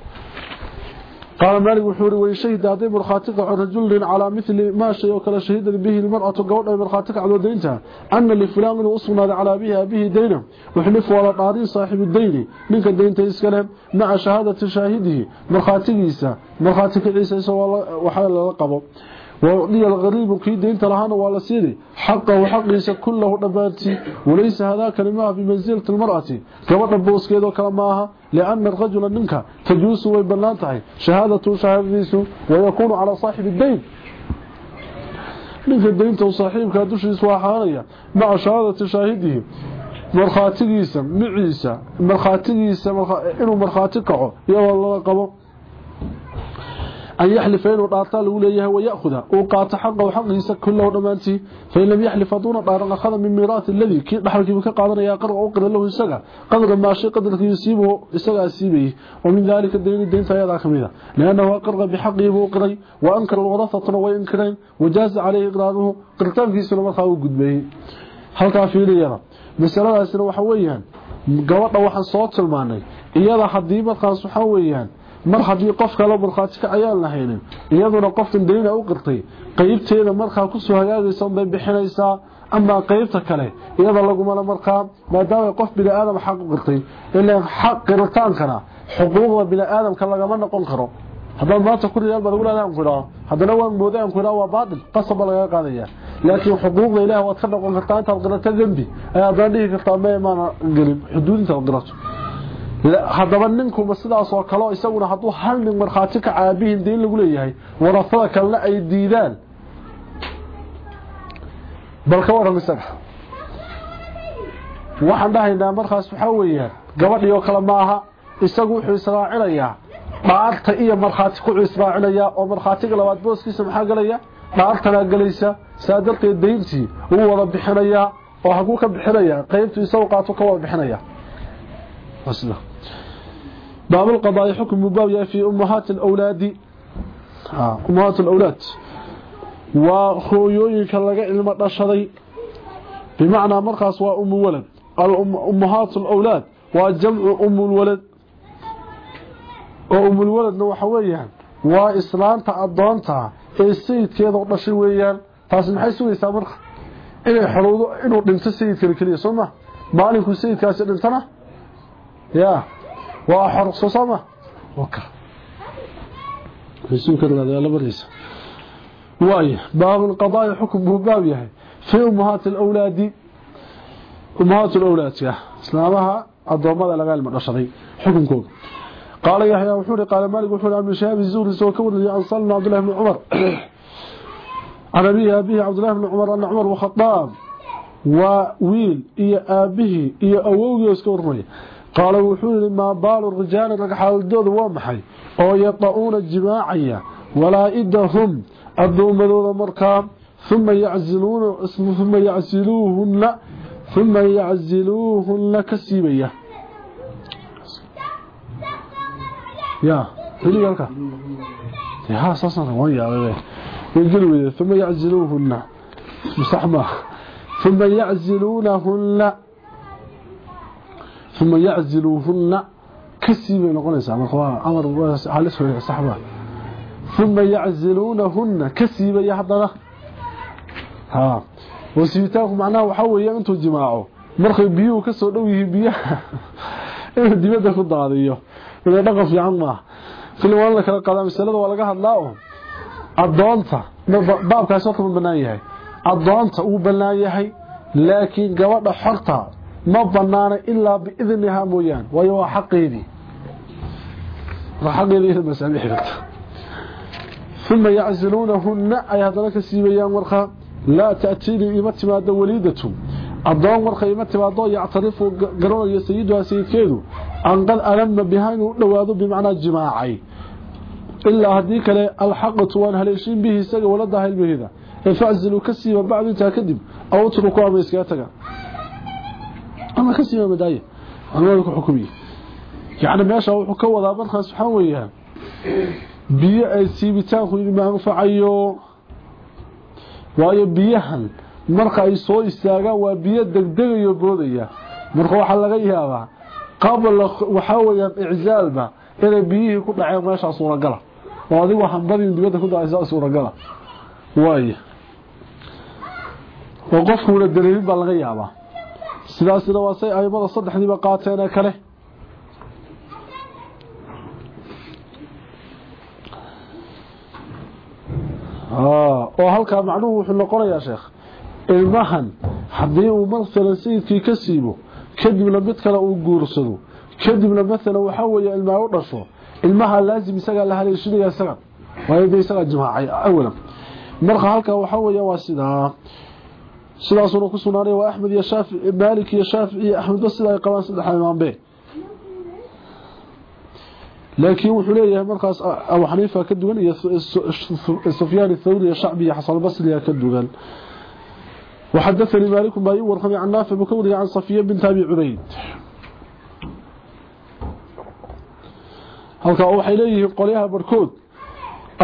قال مالك وحوري ويشهد هذه مرخاتك عن رجل على مثل ما شيء وكلا شهيد به المرأة قول مرخاتك على دينتها أن لفلان أصنا على بها به دينه. وحلف ولا قاضي صاحب الدين. منك الدين تيسكلم مع شهادة شاهده. مرخاتك عيسى مرخاتك عيسى وحال لقبه وقضي الغريب كي دينت لهانا ولا سيري. حقه وحقيسا كله دباتي وليس هذا كلمة بمنزلة المرأة. كما تبوس كيدو كلماها لأن الرجل منك. تجوس ويبلانتهي شهادته شهادته ويكون على صاحب الدين. منك الدين وصاحبك دوشيس وحانيا مع شهادة شاهده. مرخاتيسا معيسا مرخاتيسا إنه مرخاتكعه يا والله قبو. أن يحلف إنه دارتا لو ليها ويأخذها. وقات حقه وحقه كله دمانتي فإن لم يحلف دون دارن أخذ من ميراث الذي كي دحلك بك قادر يا قرع وقر له يسغى قدر ما شيء قدر يسيبه يسغى سيبه ومن ذلك الدين الدين تيدا كميدا لأنه قرغ بحقه وقري وأنكر الورثة وينكرين وجاز عليه إقراره. قرتان في سلمة خاو قدبه halkaa fiiliyada masaladaasina waxa weeyaan gabadha waxaan soo tilmaanay iyada haddii markaas waxa weeyaan mar haddii qof kale markhaati ka ayaan lahaynin iyaduna qofkan dayna u qirtay qaybteeda markaa kusoo hagaagaysa bay bixinaysaa ama qaybta kale iyada lagumala markaa maadaama qof bini aadam xaq u qirtay xaq qiritaankana xuquuqda bini aadamka lagama noqon karo haddaan maanta ku riyaal baa lagu leedahay aan ku idhaho haddana waan mooday aan ku idhaho waa baatil qasab baa lagaga qaadaya laakiin xuquuqda ilaah waad ka noqon kartaa intaad qirato dembi ayaa haddana dhihi kartaa mee maana gelin xuduud intaad qirato haddaba ninkuma sidaas oo kale isaguna hadduu hal nin markhaati ka caabihin dayn lagu leeyahay warafada kalena ay diidaan bal ka waran isaga waxaan dhahaynaa markaas waxaa weeyaan gabadhii oo kale maaha isagu wuxuu israacinayaa dhaarta iyo markhaati kuxuu israacinayaa oo markhaatiga labaad booskiisa maxaa gelaya dhaartanaa gelaysa saa darteed dayntii wuu wada bixinayaa oo xaguu ka bixinaya qaybtu isagu qaato ka wada bixinaya asla باب القضاء حكم باب في أمهات الأولاد. آه. أمهات الأولاد. وخويوك لغا علم بمعنى مرخص وام ولد. الام أمهات الأولاد. وجمع أم الولد. وام الولد نو حويها واسلام تعضونتا السيدكيده دشي ويان تاس مخي سويسا مرخ إني حروده إنو دنت سيدكلي سوما مالك سيدكاس دنتنا يا. Ya waa xorqso sama waka rasuulka la bariisa واي باب القضاء حكمه باب في أمهات الأولاد أمهات الأولاد يا. إسلامها الضوامة لغاية المدشري حكم كوب قال يحيى وحوري قال مالك وحوري عبد الشهاب الزوري سوى كون عن صلنا عبد الله بن عمر. عن أبيه أبيه عبد الله بن عمر أن عمر وخطاب وويل إيا أبيه إيا قال وحوري ما بال الرجال رقحال الدود ومحي أو يطعون الجماعية ولا إدهم. أدومدود مركام. ثم يعزلون اسم ثم يعزلوهن. ثم يعزلوهن كسيبية. يا هلي قالك يا وي يقولوا ثم يعزلوهن. مستحمى uma yacziluuhunna ka sii bay noqonaysaa marka waa amar halis wey saxba. Uma yacziluunahunna ka siibaya haddana. Ha oo siibitaanku macnaha waxaa weeya intuu jimaaco markay biyuhu ka soo dhow yihiin biyaha inuu dibadda ku daadiyo ina dhaqan fiican maaha. Filin waa in la kala qaadaa masalada waa laga hadlaa oo addoonta baabkaasi horka ma bannaan yahay. Addoonta uu bannaan yahay laakiin gabadha xorta ما بنانا إلا بإذنها مويان ويو حقه ذي وحقه ذي المسامح فت ثم يعزلونهن أيها دلكسي بيان ورخا لا تأتي لإمت ماذا وليدتهم. الضوان ورخا إمت ماذا يعترفوا يا يسيدها سيكيدوا أن قد ألم بهاي نواذوا بمعنى جماعي. إلا هذيك الحق طوان هليشين به سيقى ولدها هل بهذا فأعزلوا كسي بعد تأكدب أو تركوا بإسكاتك ama ka siiba madaaya amada ku xukumiye yacni meesha wuxuu ka wadaa markaas waxaa weeyaan biyo ay siibitaanku idinma anfacayo. Waayo biyahan marka ay soo istaagaan waa biyo degdegayo boodaya. Marka waxaa laga yaabaa qabla waxaa weyaan iczaalba inay biyihii ku dhaceen meeshaa suuragala. Oo adigu hambadii dibadda ku dhacaysa suuragala. Waay oo qofkuuna dareemin baa laga yaabaa sidaasina waa say aimada saddexdiiba qaateen ee kale. Oo halkaa macnuhu wuxuu noqonayaa sheekh ilmahan haddii uu masalan sayidkii ka siibo kadibna mid kale uu guursado kadibna maalan waxaa weeye ilmaa u dhasho ilmaha laazim isagaa la haleeshinaya isaga waayo dee isagaa jimaacay awalan. Marka halkaa waxaa weeya waa sidaa iyo axmedba sida ay qabaan saddexa imaambe laakiin wuxuu leeyahay markaas abu xaniifa ka duwan iyo sufyaan athawri iyo shacbi iyo xasan albasri ka duwan وحدثني مالك ما يورقم عن نافع بكوري عن صفية بنت أبي عبيد halka waxay leeyihiin qolyaha barkood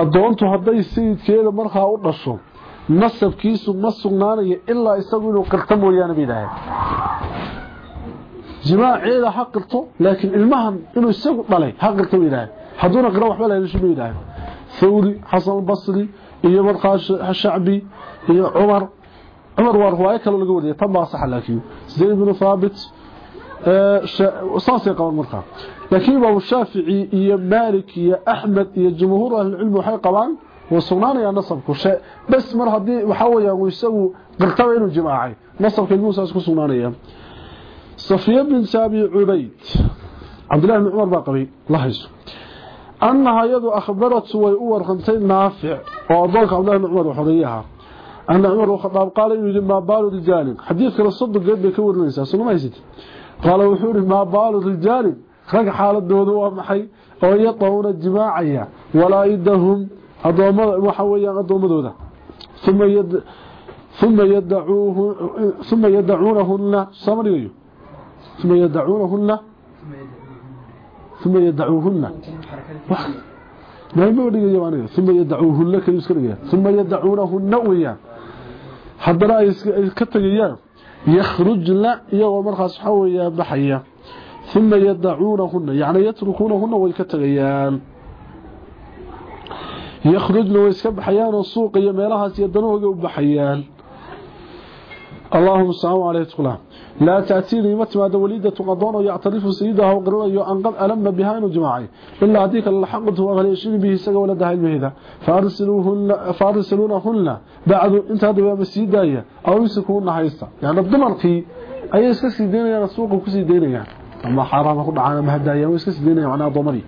adoontu haday sayidkeeda markaa u dhasho نصب كيسو ما سغنانيه إلا يسوي له قرتمو يا نبي الله جماعة اذا حقته لكن المهم إنه اسغ ضلي حقته إلى حدونا قرأ وحبه له شنو إلى سوري حسن البصري ايوب القاش الشعبي هي عمر. عمر ورواي كل لو وديه تبا صح لكن زيد بن ثابت آه، اساسي قال مرخا لكن الشافعي يا مالك يا أحمد يا جمهور العلم حي قوان وصغنانيا نصب كل شيء بس مره دي وحاول يسوي قرطوه انه جماعي. نصب كل موسى اسكو صغنانيا صفية بن سابي عبيد. عبد الله بن عمر باقبي لاحظ أنها هيدو أخبرت سوى أور خنسيد نافع. أو عبد الله بن عمر وحريها. أن عمر وخطاب قال يريد ما بالو الجانب حديث كلا صدق قد بكو الناس أصلا ما يزيد. قال وحوري ما بالو الجانب خلق حالة دودو ومحي. ويطون الجماعية. ولا يدهم adoomada waxa weeyaan adoomadooda uma yad uma yadacuuhu uma yadacuunahunna samriyo uma yadacuunahunna uma yadacuuhunna naima dhigayo aniga uma yadacuuhunna ka tagayaan uma yadacuunahunna weeyaan. Haddana ay ka tegayaan. Yakhrujna iyagoo markaas waxaa weeyaan baxaya. Uma yadacuunahunna yacni yatrukuunahunna way ka tagayaan yakhrujna way iska baxayaan oo suuqa iyo meelahaas iyo danahooda u baxayaan اللهم صل عليه وسلم. لا تأتيني متى وليدة قضان ويعترف سيدها وقرأي أن قد ألم بها جماعي. إلا هذيك اللحقته وغليشين به سقى ولدها المهدة فأرسلوهن فأرسلونهن بعد انت هذا باب السيداية أو يسكون حيثا يعني الضمر في أي يسكسي دينيا رسوق وكسي دينيا أما حرام أقول عنا مهدايا ويسكسي دينيا معناها ضمري.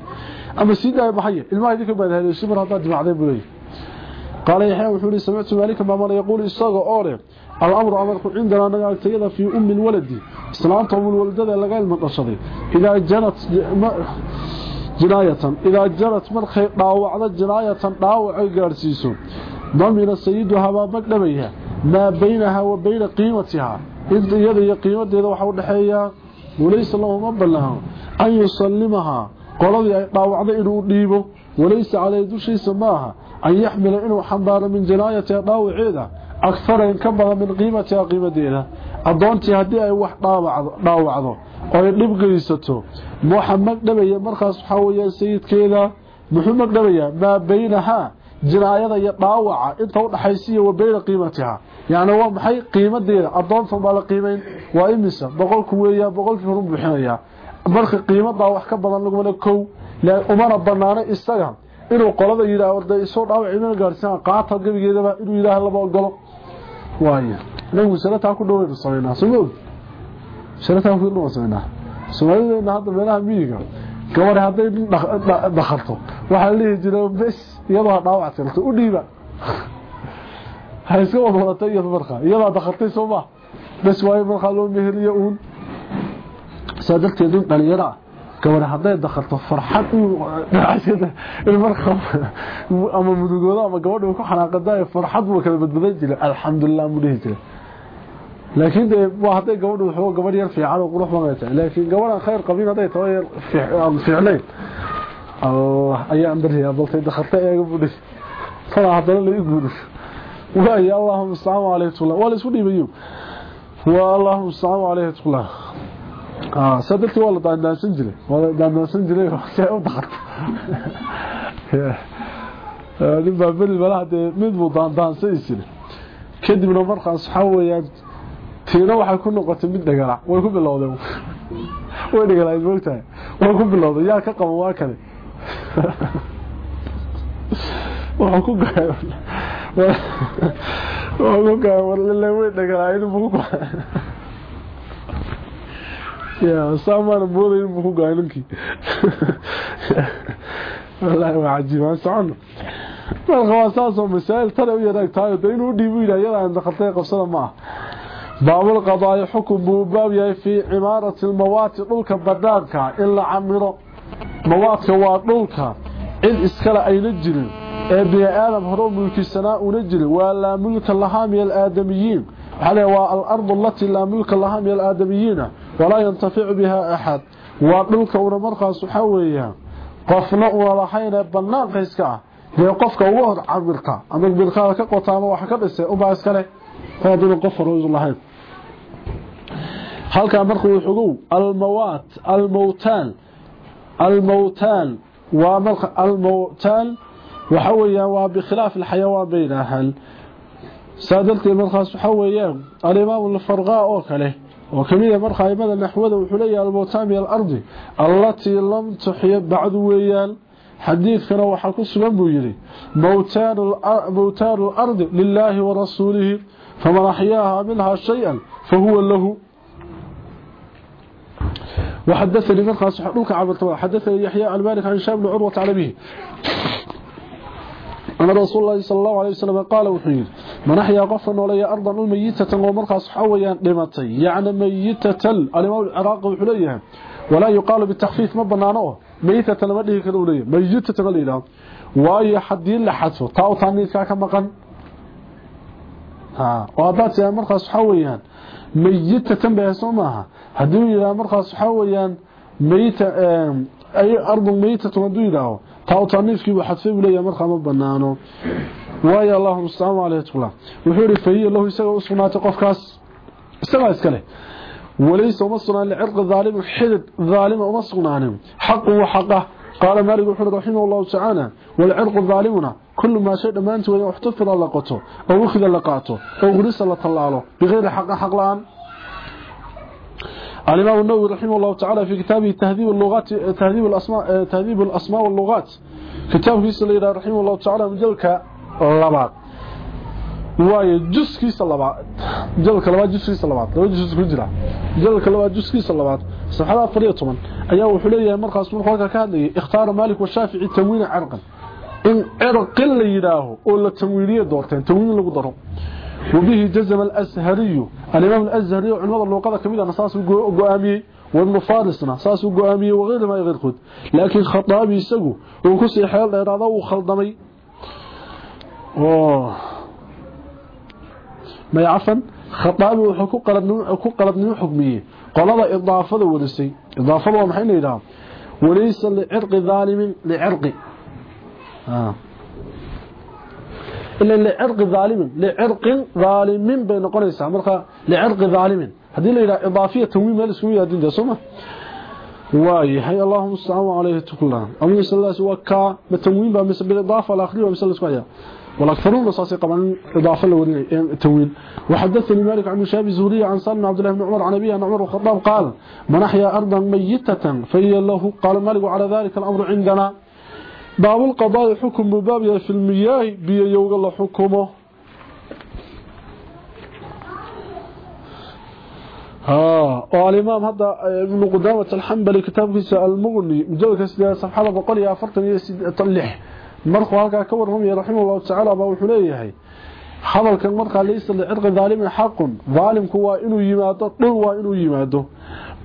أما السيدايا بحية الماء هذيك بعد هذا الشمر هذا جماعي بلي. قال يحيى وحولي سمعت مالك ما يقول إصاغ أوري. الأمر أمرك عندنا نغاكتيدا في أم الولد. إسلامته أم الولدة لغا المقصدي إذا جنت جناية إذا جنت مرخي داوعد جناية داوع غارسيسو ضمن سيدها ما مقدميها ما بينها وبين قيمتها. إذا يدي قيمتها waxa u وليس له مبلغ أن يسلمها walaysa calay dushiisa maaha an yaxmila inuu xambaaro min jinaayati dhaawaceeda akara in ka badan min qiimatiha qiimadeeda adoontii haddii ay wax dhaawacdo oo ay dhib geysato waxa magdhabaya markaas waxaa weeyaan sayidkeeda muxuu magdhabayaa maa baynahaa jinaayada iyo dhaawaca inta udhaxaysiiya wa bayna qiimatiha yacni waa maxay qiimadeeda? Adoontan baa la qiimayn waa imisa? Boqolku weeyaa boqolkii horun buuxinayaa marka qiimadaa wax ka badan lagumana kow. Umana banaano isaga inuu qolada yidhaahdo isoo dhaawac iman gaarsiin qaata gabigeedaba inuu yidhaah laba ogolo. Waayo. Inagu sanataa ku dhowaynu samaynaa somo sanataa ku dhow samaynaa soomaalideenna hadda meelaha miyiga gabadhi hadday dakharto waxaa lihi jira iyadoo ha dhaawac tirto u dhiiba ha iska wadwadatay iyado markaa iyadaa dakhartay soo maa bes waayo markaa loo meheliyo uun. Saa darteed in dhalinyaro ah gabadha hadday dakharto farxad in marka ama mudugoodo ama gabadha ku xanaaqada farxad buu kala badbadan jiray. Alxamdulilah mu dhihi jiray. Laakiin de waa hadday gabadhu wuxuu gabadh yar fiican oo qurux badan tahay. Laakiin gabadhan khayr qabin hadday tahay fiicnayn. Allah ayaa andariyaa baltay dakharta eega buu dhihi. Tana haddana la iguulis waayo واي اللهم السلام عليك الله ولا اسودي بيو والله السلام عليك الله اه صدقت والله دانداسن جري والله دانداسن جري waxay u dhaqto ee baabel balahde mid buu daandaansaysay kadibna markaas waxa weeyaan tiina waxa ku noqotay mid dhagala. Way ku bilowday. Way dhagala isboogtay way ku bilowday. Yaa ka qabo waa kale. waxaan ku gaay waxaan ku gaay walala way dhagaa in buu ku ya saamaan booday in ninkii. Wallahi waa cajiib aan socono marka waa saasoo u yaragtahay de inuu dhiibu yidhaha iyada aan dakhaltay qabsada ma ah baabul qadaa'i xukun buu baab yahay fii cimaarati lmawaati dhulka banaanka in la camiro. Mawaadka waa dhulka cid iskale ayna jirin. Ee bi aadam horo mulkiisana una jirin waa la mulka lahaam yal aadamiyiin hada waa al-ard allati la mulka lahaam yal aadamiyiina ولا ينتفع بها أحد وقلك ونمرقص حويا قفنا ولحين بنان قيسكا قفك وهر عبرك أمك بالخالة كقطامة وحكبسة أبا اسكاله هذا القفر رجل الله هل كان مرقوا الحقوق الموات الموتان الموتان ومرق الموتان وحويا وبخلاف الحيوان بينها سادلت المرقص حويا الإمام الفرغاء أوكله وكمية مرخى أيمانا نحوذا وحلية الموتى من الأرض التي لم تحيى بعد ويان حديث كان وحكس لنبو يري موتان, موتان الأرض لله ورسوله فمن أحياها منها شيئا فهو له وحدثني مرخى سحرك عبر حدثني يحيى عن مالك عن شام بن عروة على به أن رسول الله صلى الله عليه وسلم قال وحيد من أحيا قفا ولي أرضا ميتة ومرقى صحويا لمتي يعني ميتة الإمام العراق وحليها ولا يقال بالتخفيف ما بنانوه ميتة لمده كالأولية ميتة غليلة وأي حدين لحدثه تاو تانيس كاكا مقن. ها. وهذا تيا مرخص حويان ميتة بها maaha haduu yiraahdo markaas waxa weeyaan mayta ay ardu maytatu haduu taawtaniifkii waxa xadfay leeyahay markaa ma banaano waayo allahumma salaamu alayhi tula wuxuu yiri fahiya lahu isaga usmaatay qofkaas isaga iskale walaysa masna li'irq zalim xidid zalima uma sugnaanin xaqu wa xaqa قال مالك وحده رحمه الله تعالى والعرق ظالمنا كل ما شيء دمانته وإن احتفر لقته أو أخذ لقاته أو غرس لطلاله بغير حق حق الآن الإمام النووي رحمه الله تعالى في كتابه تهذيب اللغات تهذيب الأسماء تهذيب الأسماء واللغات. كتاب في سيره رحمه الله تعالى مجلد لباد واي جزء كيس لباد مجلد لباد جزء كيس لباد لو جزء كجرا مجلد لباد جزء كيس لباد صفحه 14 ايا و خليه مرخص من قولك كادلي اختار مالك والشافعي تمويل عرق إن عرق ليراه أو لا تمويلية دورتين تمويل لو دورو وبه جزم الأزهري. الإمام الأزهري علماء اللغة كميدا نصاص قوامي وابن فارسنا صاص قوامي وغير ما يغير خد. لكن خطابي يسقو وكسي حيال إرادة وخلطمي أوه. ما يعفن خطابي wuxuu ku qalabnimo ku qalabnimo xukmiyay qolada idaafada wadisay idaafada waa maxay leeyahay walaysa li'irqi zalimin li'irqin zalimin bay noqonaysaa marka li'irqi zalimin hadii la yiraahdo idaafiya tanwiin meel isku yaadin dasoma واي هي اللهم صل عليه تكلان امي صلى الله عليه وسلم بتنوين بمس بالاضافه الاخيره ومثل اسمها والأكثرون رصاصي إضافة لوري التنوين وحدثني مالك عن مشاب زوري عن سلمى عبد الله بن عمر عن ابي ان عمر الخطاب قال من أحيا ارضا ميتة فهي له. قال مالك على ذلك الأمر عندنا. باب القضاء حكم بباب في المياه بيوغ الله حكمه ها والامام هذا ابن قدامه الحنبلي كتاب في المغني مجلد كسده صفحه 146 markuu halka ka warramay raximahullahu ta'ala baa wuxuu leeyahay hadalkan marka leeysa cirqi zalimin xaqun zalimku waa inuu yimaado dhul waa inuu yimaado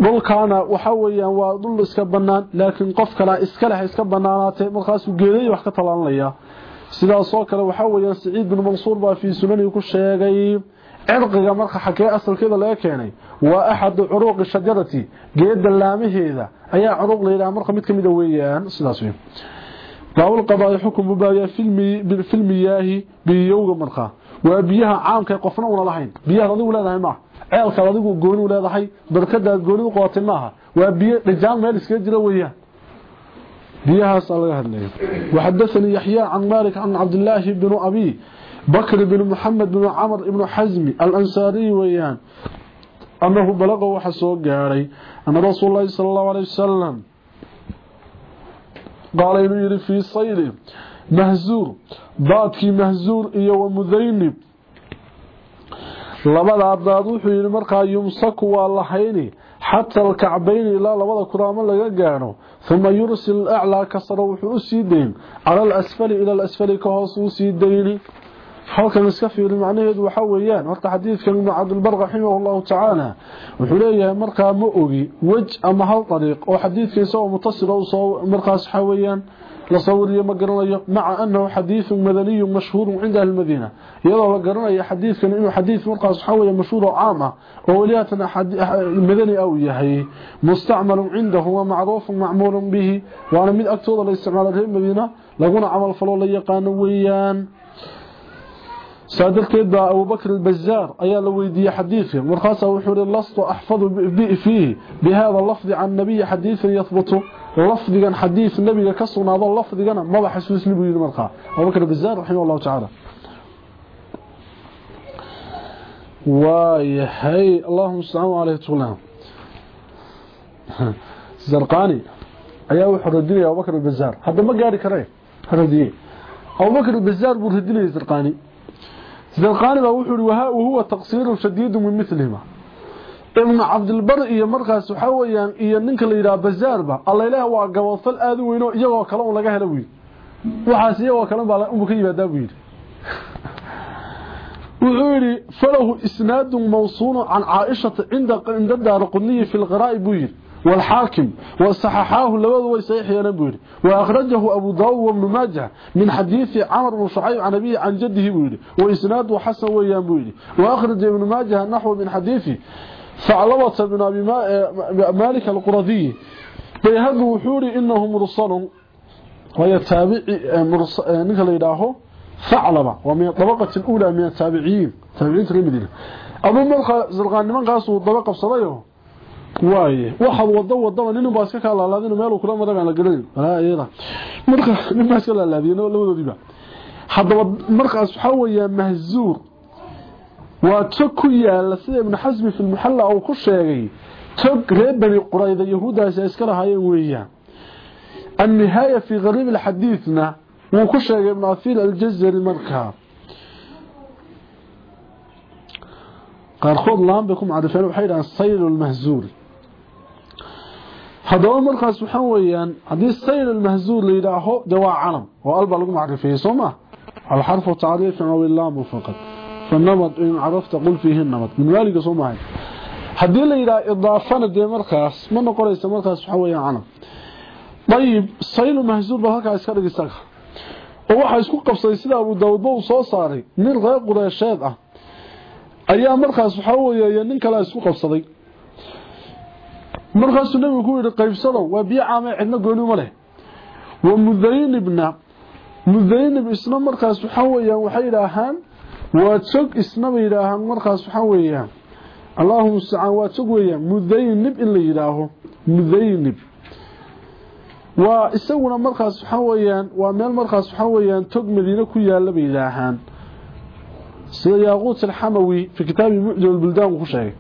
dhulkaana waxa weeyaan waa dhul iska banaan laakiin qof kalaa iska leh iska bannaanaatee markaasuu geedayo wax ka talaalanaya sidaasoo kale waxaa weeyaan saciid bin mansuur baa fii sunanihi ku sheegay cirqiga marka xaggee asalkeeda laga keenay waa axadu curuuqi shajarati geedda laamaheeda ayaa curuuq la marka mid ka mida ah weeyaan. Sidaas wey baabulqadaa'i xukunbu baayaa filmiyaahi biyowga markaa waa biyaha caamka qofna una lahayn. Biyahaad adigu leedahay ma ceelka adigu gooni u leedahay barkada gooni u qootay maaha waa biyo dhijaan meel iska jira weeyaan biyahaas laga hadlayo وحدثني يحيى عن مالك عن عبد الله بن ابي بكر بن محمد بن عمر بن حزم الانصاري ويان انه بلغه وحسو غاري ان رسول الله صلى الله عليه وسلم قال inuu yiri fi sayri mahzur daadki mahzur iyo wa mudaynib labada daad wuxuu yiri markaa yumsaku waa lahayni hatta alka'bayn ila labada kuraama laga gaaro thumma yursil a'la kasra wuxuu u sii deyn ala al-asfali ila al-asfali ka hoos u sii deyni halkan iska fiirin macnaheedu waxa weeyaan horta xadiidkan ibn Abdul Bar rahimahullahu ta'ala wuxuu leeyahay markaa ma ogi waj ama hal dariiq oo xadiidkiisa oo muttasil oo markaas waxa weeyaan لصور ما قرنيه مع أنه حديث مدني مشهور عند أهل المدينة. يلا ما قرنيه حديث كان إنه حديث مرقى صحاوية مشهورة عامة وولياتنا المدني أويه مستعمل عنده ومعروف معمول به. وأنا من أكتوضة لإستعمال هذه المدينة. لقونا عمل فلولا قانويا سادلت يدى أبو بكر البزار أيها لويدي حديثه مرخاصة وحور اللصط أحفظ فيه. بهذا اللفظ عن النبي حديث يثبته لفظا حديث النبي كسناده لفظا ما بحسوس لي بيقول مرخا أبو بكر البزار رحمه الله تعالى. ويحي اللهم صل عليه وسلم. زرقاني. أيا وحور الدنيا أبو بكر البزار هذا ما قاري كره هرديه أبو بكر البزار بو ردني زرقاني زرقاني huwa taqsir shadiid min mithlima ibn abd albar iyo markaas waxa weeyaan iyo ninka la yiraahdo bazaarba allah ilaahay waa gabadfal aad u weyn oo iyagoo kale oo laga helo wiil waxaas iyagoo kale baa uu ka yimaadaa wiil wuxuu yiri falahu isnaad mawsuul an aisha inda inda dar qudniy fi alqara'i buu yiri والحاكم وصححاه لبده ويصحيح يا نبيري وأخرجه أبو داود وابن ماجه من حديث عمر بن شعيب عن أبيه عن جده بيري وإسناده حسن ويان بيري وأخرج ابن ماجه نحو من حديث فعلوت من أه، مالك القرضي. بيهد وحوري إنه مرسل ويتابع أه، مرس... أه، نكال إلهه. ومن الطبقة الأولى من التابعين. تابعين تقيم دينا أبو ملخ زرغان من قاسوا الطبقة في صديقه واي. واحد وضو وضو لأنه باسكك على الذين مالوا كلهم ودعوا على القرين لا إيضا ملخ لماذا سكال على الذين ولا ودعوا ديبا حد ملخ أصحوه يا مهزور. waa tog ku yaalla sida ibnu xasmi fi lmuxalla uu ku sheegay. Tog reer bani qurayda yahuuddaasi ay iska lahaayeen weeyaan. Annihaaya fii qariib alxadiidna wuu ku sheegay ibnu afiil aljazari markaa qaarkood laan bay ku macrifeen waxay yidhahaan sayl lmahzuuri haddaba markaas waxaa weeyaan haddii sayl lmahzuur la yidhaaho dee waa canam oo albaa lagu macrifeeyey soo alxarfu tacriifin aw فالنمط إن عرفت قل فيه النمط من ذلك سوما هذه ليدا إضافة دي مركاس من قريس مركاس سبحان ويان علم ayib saylu mahzuur ba halkaa iska dhig isaga oo waxaa isku qabsaday sida abu daawudba uu soo saaray nin reer qureysheed ah ayaa markaas waxaa weeye nin kale isku qabsaday markaasuu nabigu ku yidhi qaybsado waa biyo caame cidna gooni uma leh wa mudaynibna mudaynib isna markaas waxaa weeyaan waxay yidhaahaan mudaynib in la yidhaaho mudaynib waa isaguna markaas waxa weeyaan waa meel markaas waxa weeyaan tog madiina ku yaala bay ilaahaan sida yaaqut al-hamawi fi kitab mu'jam al-buldan ku sheegay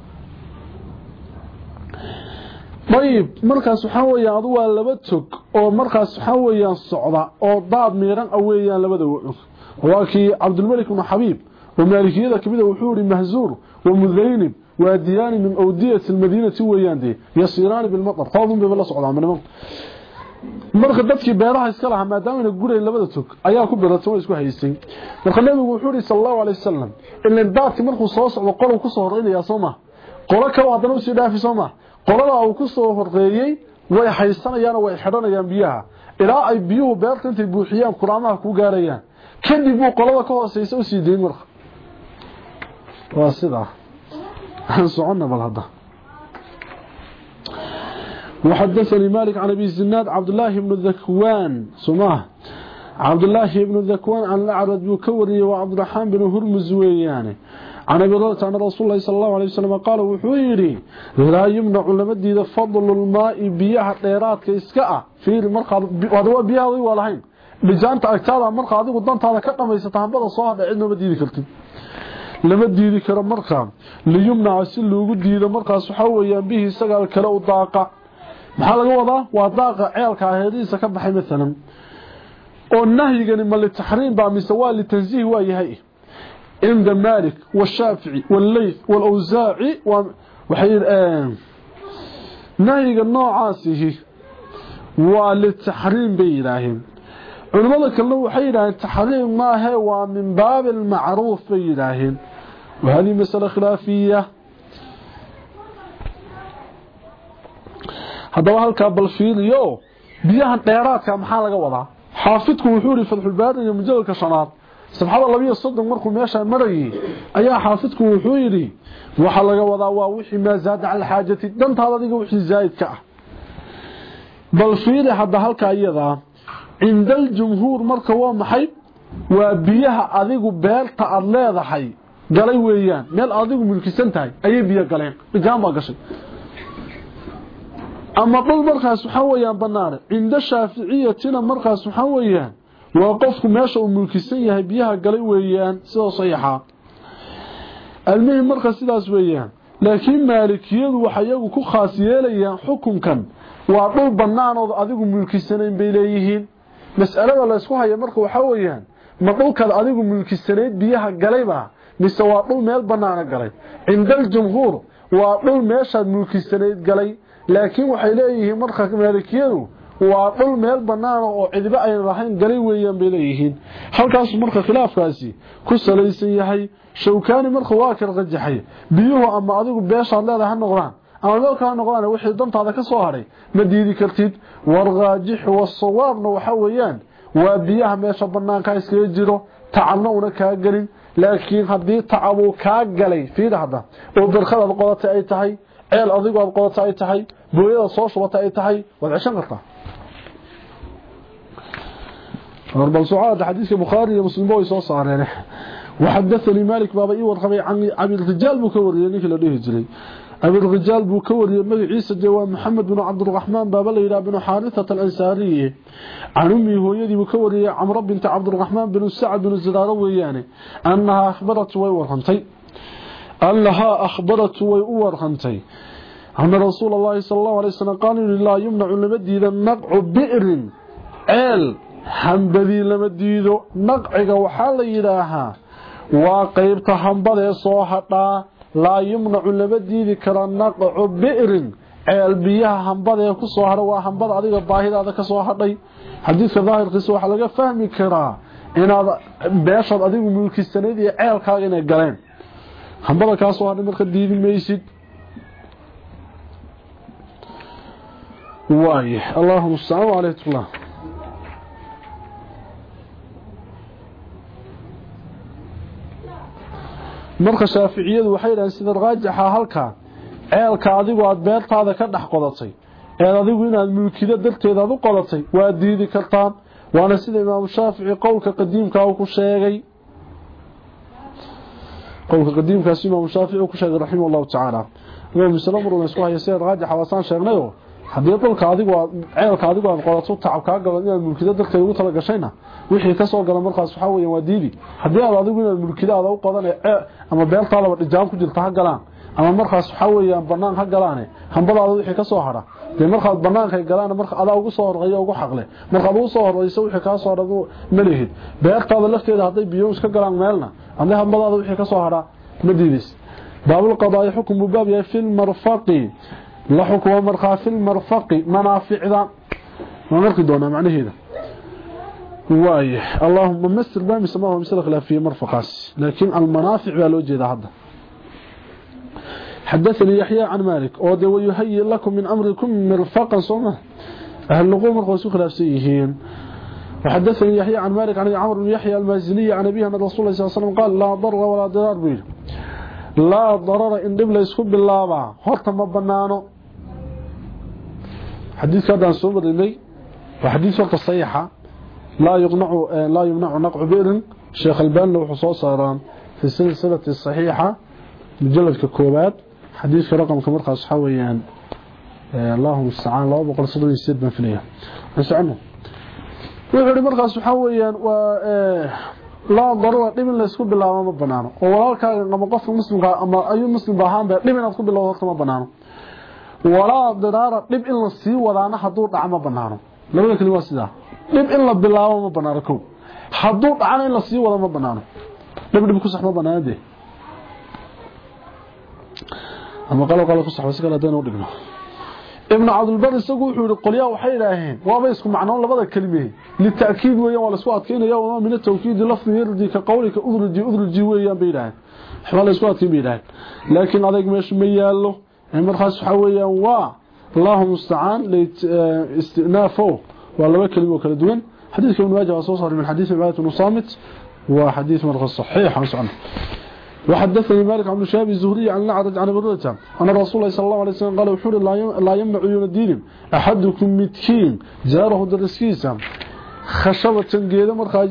bayib markaas waxa weeyaan adu waa laba tog oo markaas waxa weeyaan socda oo daad miiran aweeyaan labada waa kii Abdul Malik ibn كبيده wuxuu ri mahzuur ومذينب واديان من أودية المدينة ويان دي يصيران بالمطر قوضهم ببلا سعودان من marka dadkii beeraha iska lahaa maadaama ina guray labada tog ayaa ku way isku haysay marka nabigu wuxuu yiri sallallahu alayhi wasallam in daadki markuu soo socdo qolo ku soo horeeyay Sooma qolo kale hadana u sii dhaafi Sooma qolada uu ku soo horeeyay way haysanayaan way xidhanayaan biyaha ilaa ay biyuhu beerta intay buuxiyaan quraamaha ku gaarayaan kadib uu qolada ka hooseysa u sii deyn marka waa soconna bal hadda. وحدثني مالك عن ابي الزناد عبد الله بن ذكوان سماه عبد الله بن ذكوان عن الأعرج بكوري وعبد الرحمن بن هرمز ويانه عن ابي هريره عن رسول الله صلى الله عليه وسلم قال وحيري لا يمنع لمديده فضل الماء بيها ديرادك اسكا في way walahayn bijaanta agtaada marka adigu dantaada ka dhameysata hambada soo hadha cidna ma diidi kartid. Lama diidi karo marka liyumna si loogu diido markaas waxa weeyaan bihi sagaal kale u daaqa. Maxaa laga wadaa? Waa daaqa ceelka aheediisa ka baxay maalan oo nahyigani ma litaxriim baa mise waa litansiih waa yahay? Cinda malik washaafici walleyth walawsaaci nahyiga noocaasihi waa litaxriim bay yidhaaheen culimmada kalena waxay yidhaaheen taxriim maahe waa min baabi almacruuf bay yidhaaheen wahadii masale khilaafiya? Haddaba halkaa bal fiiriyo biyahan dheeraadka maxaa laga wadaa? Xaafidku wuxuu yihi fatxulbaari iyo mujaladka shanaad sabxada labiyo soddon markuu meeshaa marayay ayaa xaafidku wuxuu yidhi waxaa laga wadaa waa wixii maa zaada cala xaajati dantaada adiga wixii zaa'idka ah. Bal fiiri hadda halkaa iyadaa cinda aljumhuur marka waa maxay? Waa biyaha adigu beerta aada leedahay galay weeyaan meel adigu mulkisan tahay ayay biyo galeen bijaan baa gashay. Ama dhul markaas waxaa weeyaan banaane cinda shaaficiyatina markaas waxaa weeyaan waa qofku meesha uu mulkisan yahay biyaha galay weeyaan sidoo saxiixa. Almuhim marka sidaas weeyaan laakiin maalikiyadu waxa iyagu ku khaas yeelayaan xukunkan waa dhul banaanood adigu mulkisanayn bay leeyihiin. Mas'alada la isku haya marka waxaa weeyaan ma dhulkaad adigu mulkisanayd biyaha galayba mise waa dhul meel banaana galay. Cinda aljumhuur waa dhul meeshaad mulkisanayd galay. Laakiin waxay leeyihiin marka maalikiyadu waa dhul meel banaan oo cidiba ay lahayn galay weeyaan bay leeyihiin. Halkaas marka khilaafkaasi ku salaysan yahay shawkaani marka waa kala rajaxay biyuhu ama adigu beeshaad leedahay ha noqdaan ama meel kale noqdaan wixii dantaada ka soo haray ma diidi kartid. Warqaajix wasawaabna waxa weeyaan waa biyaha meesha banaanka iskaga jiro tacabna una kaa gelin laakiin haddii tacabuu kaa galay fiida hadda oo barkadaad qodatay ay tahay ceel adigu aad qodatay ay tahay booyada soo shubatay ay tahay waad ceshan kartaa أربع سعاد حديث البخاري ومسلم بوي سو صارين وحدثني مالك بابا اي ورقبي عن ابي الرجال بكوري ابي الرجال بكوري مغعيسه جواب محمد بن عبد الرحمن بابا ليلى بن حارثة الأنصاري. عن أمي هويدي بكوري عمرو بنت عبد الرحمن بن سعد بن زراره ويانه أنها أخبرت وي ورخنتي أنها أخبرت وي ورخنتي أن رسول الله صلى الله عليه وسلم قال لا يمنع لمديد النقع بئر. عيل waxaa la yidhaahaa waa qeybta hambada ee soo hadhaa laa yumnacu lama diidi kara naqcu bi'rin. Ceel biyaha hambada ee ku soo hadha waa hambada adiga baahidaada ka soo hadhay. Xadiidka daahirkiisa waxaa laga fahmi karaa inaad beeshaad adigu mulkisanayd iyo ceelkaaga inay galeen. Hambada kaa soo hadhay marka diidi maysid. Waay allahuma mustacaan waaleytullah marka shaaficiyadu waxay yidhahdeen sida raajixa halka ceelka adigu aad beertaada ka dhex qodatay ee adigu inaad mulkido darteed aad u qodatay waa diidi kartaan waana sida imaamu shaafici qowlka qadiimka ku sheegay qowlka qadiimkaas imaamu shaafici ku sheegay raximah allahu tacaala imam muslim maruna isku haya sida raajixa waasaan sheegnayo haddii dhulka adigu aad ceelka adigu aad qodato tacab kaa galan inaad mulkido darteed ugu tala gashayna wixii ka soo gala markaas waxa weeyaan waa diidi haddii aad adigu inaad mulkidaada u qodan ama beeltaadaba dhijaam ku jirta ha galaan ama markaas waxa weeyaan banaan ha galaan hambadaada wixii ka soo hara dee markaad banaanka galaan marka adaa ugu soo horreeyo ugu xaqle markaad ugu soo horreyso wixii kaa soo hara ma lihid beertaada lafteeda hadday biyo iska galaan meelna ama hambadaada wixii ka soo hara ma diidis baabul qadaaya xukumu baab yahay fil marfaqi xukumo markaa fil marfaqi manaaficda ma marki doonaa macnaheeda وايه اللهم ممثل بام سماه مثل خلافيه مرفقاس. لكن المنافع بالو جيدا هذا. حدثني يحيى عن مالك. أو ده ويهيئ لكم من أمركم مرفقا صومه أهل اللغوم مرخصوا خلافسيين وحدثني يحيى عن مالك عن عمرو بن يحيى المازني عن ابي أن رسول صلى الله عليه وسلم قال لا ضرر ولا ضرار بيه لا ضرر إن دب لا اسكو بلاابا horta ma banaano حديث هذا سوبر لي وحديث وقت لا يقنع لا يمنع نقع بئر. شيخ البان لو حصو صاران في السلسلة الصحيحة مجلد ككوبات حديث رقم كمرقى صحويان اللهم استعان. الله بقل صدر يسيد من فنية. نسعنه ويقول مرقى صحويان و لا ضرورة لمن يسكب بالله ما بنانه. وولالك لما قف مسلم أما أي مسلم باهان بي لمن أسكب بالله ما بنانه ولا ضرارة لب إلا السي ولانا حدور دعما بنانه لما يكلم واسده dhib in la bilaabo ma banaano kow hadduu dhacana in la sii wado ma banaano dhib dhib ku sax ma banaano dee ama qalo qalo ku sax si kale hadaynu dhigno ibn cabdulbar isagu wuxuu yihi qolyaha waxay idhaaheen waaba isku macnoon labada kelime litaakiid weeyaan waa laisku adkeynaya wamaa min atawkiidi lafdi yardi ka qawlika udruji udruji weeyaan bay idhaaheen waxbaa la isku adkeyn bay idhaaheen laakiin adayg meesha ma yaallo markaas waxaa weeyaan waa allahu mustacaan istinaafo والله كلمة كلا دوين. حديث ابن ماجه وصوصر من حديث عبادة بن صامت وحديث مرخص صحيح. عنه وحدثني مالك عن شاب الزهري عن الأعرج عن برده أن الرسول صلى الله عليه وسلم قال وحور لا يمنع يوم الدين. أحدكم متكين جاره درسكيسا خشبة جيدة مرخا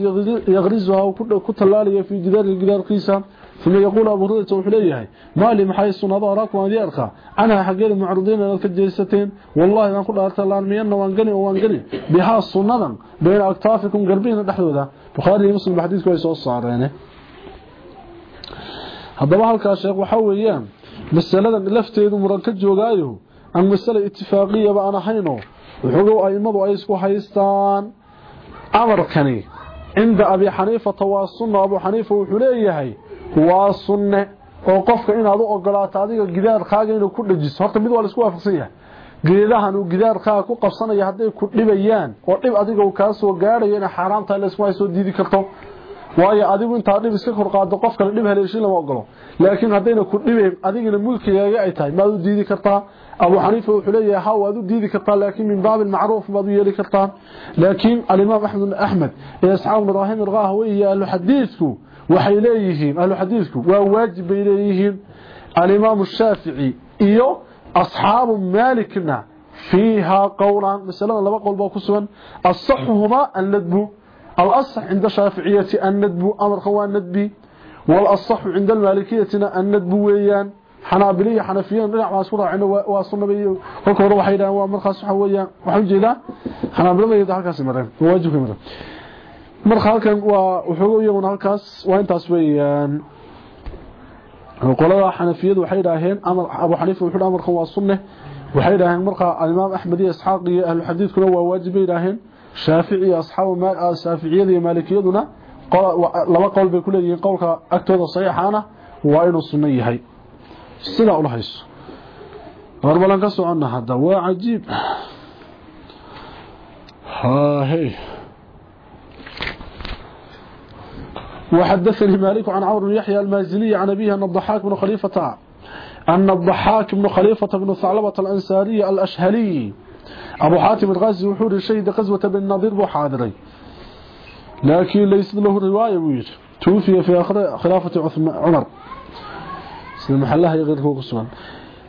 يغرزها وكتلالية في جدار الجدار قيسا ثم يقول أبو هريرة وحليه ما لي محاي السنة أراك وأن يرخى أنا حقير المعرضين لك الجيستين والله أنا كل أرسل الأرميان وأنقني وأنقني. بها السنة بين أكتافكم قربين ذا بخاري مسلم بحديث كويس وصار يعني. هذا يا شيخ وحويان مسألة لفتيد مركز جوغايه عن مسألة اتفاقية بأنا حينه وحقوا أيمضوا أيسكو حيستان. أمر كني. عند أبي حنيفة والسنة أبو حنيفة وحليه. Waa sunne oo qofka inaad u ogolaato adiga gidaarkaaga inuu ku dhajiso horta mid waa la isku waafaqsan yahay geedahan uu gidaarkaaga ku qabsanaya hadday ku dhibayaan oo dhib adiga uu kaa soo gaadhayo inay xaaraam tahay la isku soo diidi karto waayo adigu intaa dhib iska kor qaado qof kale dhib haleeshin lama ogolo laakiin haddayna ku dhibeen adigina mulkigaaga ay tahay maad u diidi kartaa abu xaniifa wuxuu leeyahay ha waad u diidi kartaa laakiin min baab macruuf baad u yeeli kartaa laakiin alimaam axmed axmed ee asxaab ibraahim irqaahwe iyo ahlu xadiidku waxay leeyihiin ahlu xadiidku waa waajib bay leeyihiin alimaam shaafici iyo asxaabu maalikna fiihaa qowlan masalada laba qowl baa ku sugan asaxuhuma annadbu alasax cinda shaaficiyati annadbu amarka waa nadbi walasaxu cinda almaalikiyatina annadbu weeyaan xanaabiliya xanafiyan dhinac baan isku raacino waa sunnabay kolka hore waxay yidhahaan waa markaas waxa weeyaan waxaan ujeedaa xanaabilada halkaas mareen waajibka mareen marka halkan waa wuxuu iyaguna halkaas waa intaas weeyaan qolada xanafiyadu waxay yidhaaheen amar abu xaniifa wuxuu amarkan waa sunne waxay yidhaaheen marka alimaam axmed iyo isxaaq iyo ahlu xadiidkuna waa waajib bay yidhaaheen shaafici iyo asxaabu shaaficiyada iyo maalikiyaduna laba qowl bay ku leeyihiin qowlka agtooda saxiixaana waa inuu sunno yahay sidaa ula hayso warbalan ka soconna hadda waa cajiib haahey وحدثني مالك عن عمرو بن يحيى المازني عن أبيه أن الضحاك بن خليفة أن الضحاك بن خليفة بن ثعلبة الأنساري الأشهلي أبو حاتم الغازي وحور الشهيد غزوة بن النضير بحاضري لكن ليس له رواية وير. توفي في آخر خلافة عمر. سيد محلها يغيره قصوان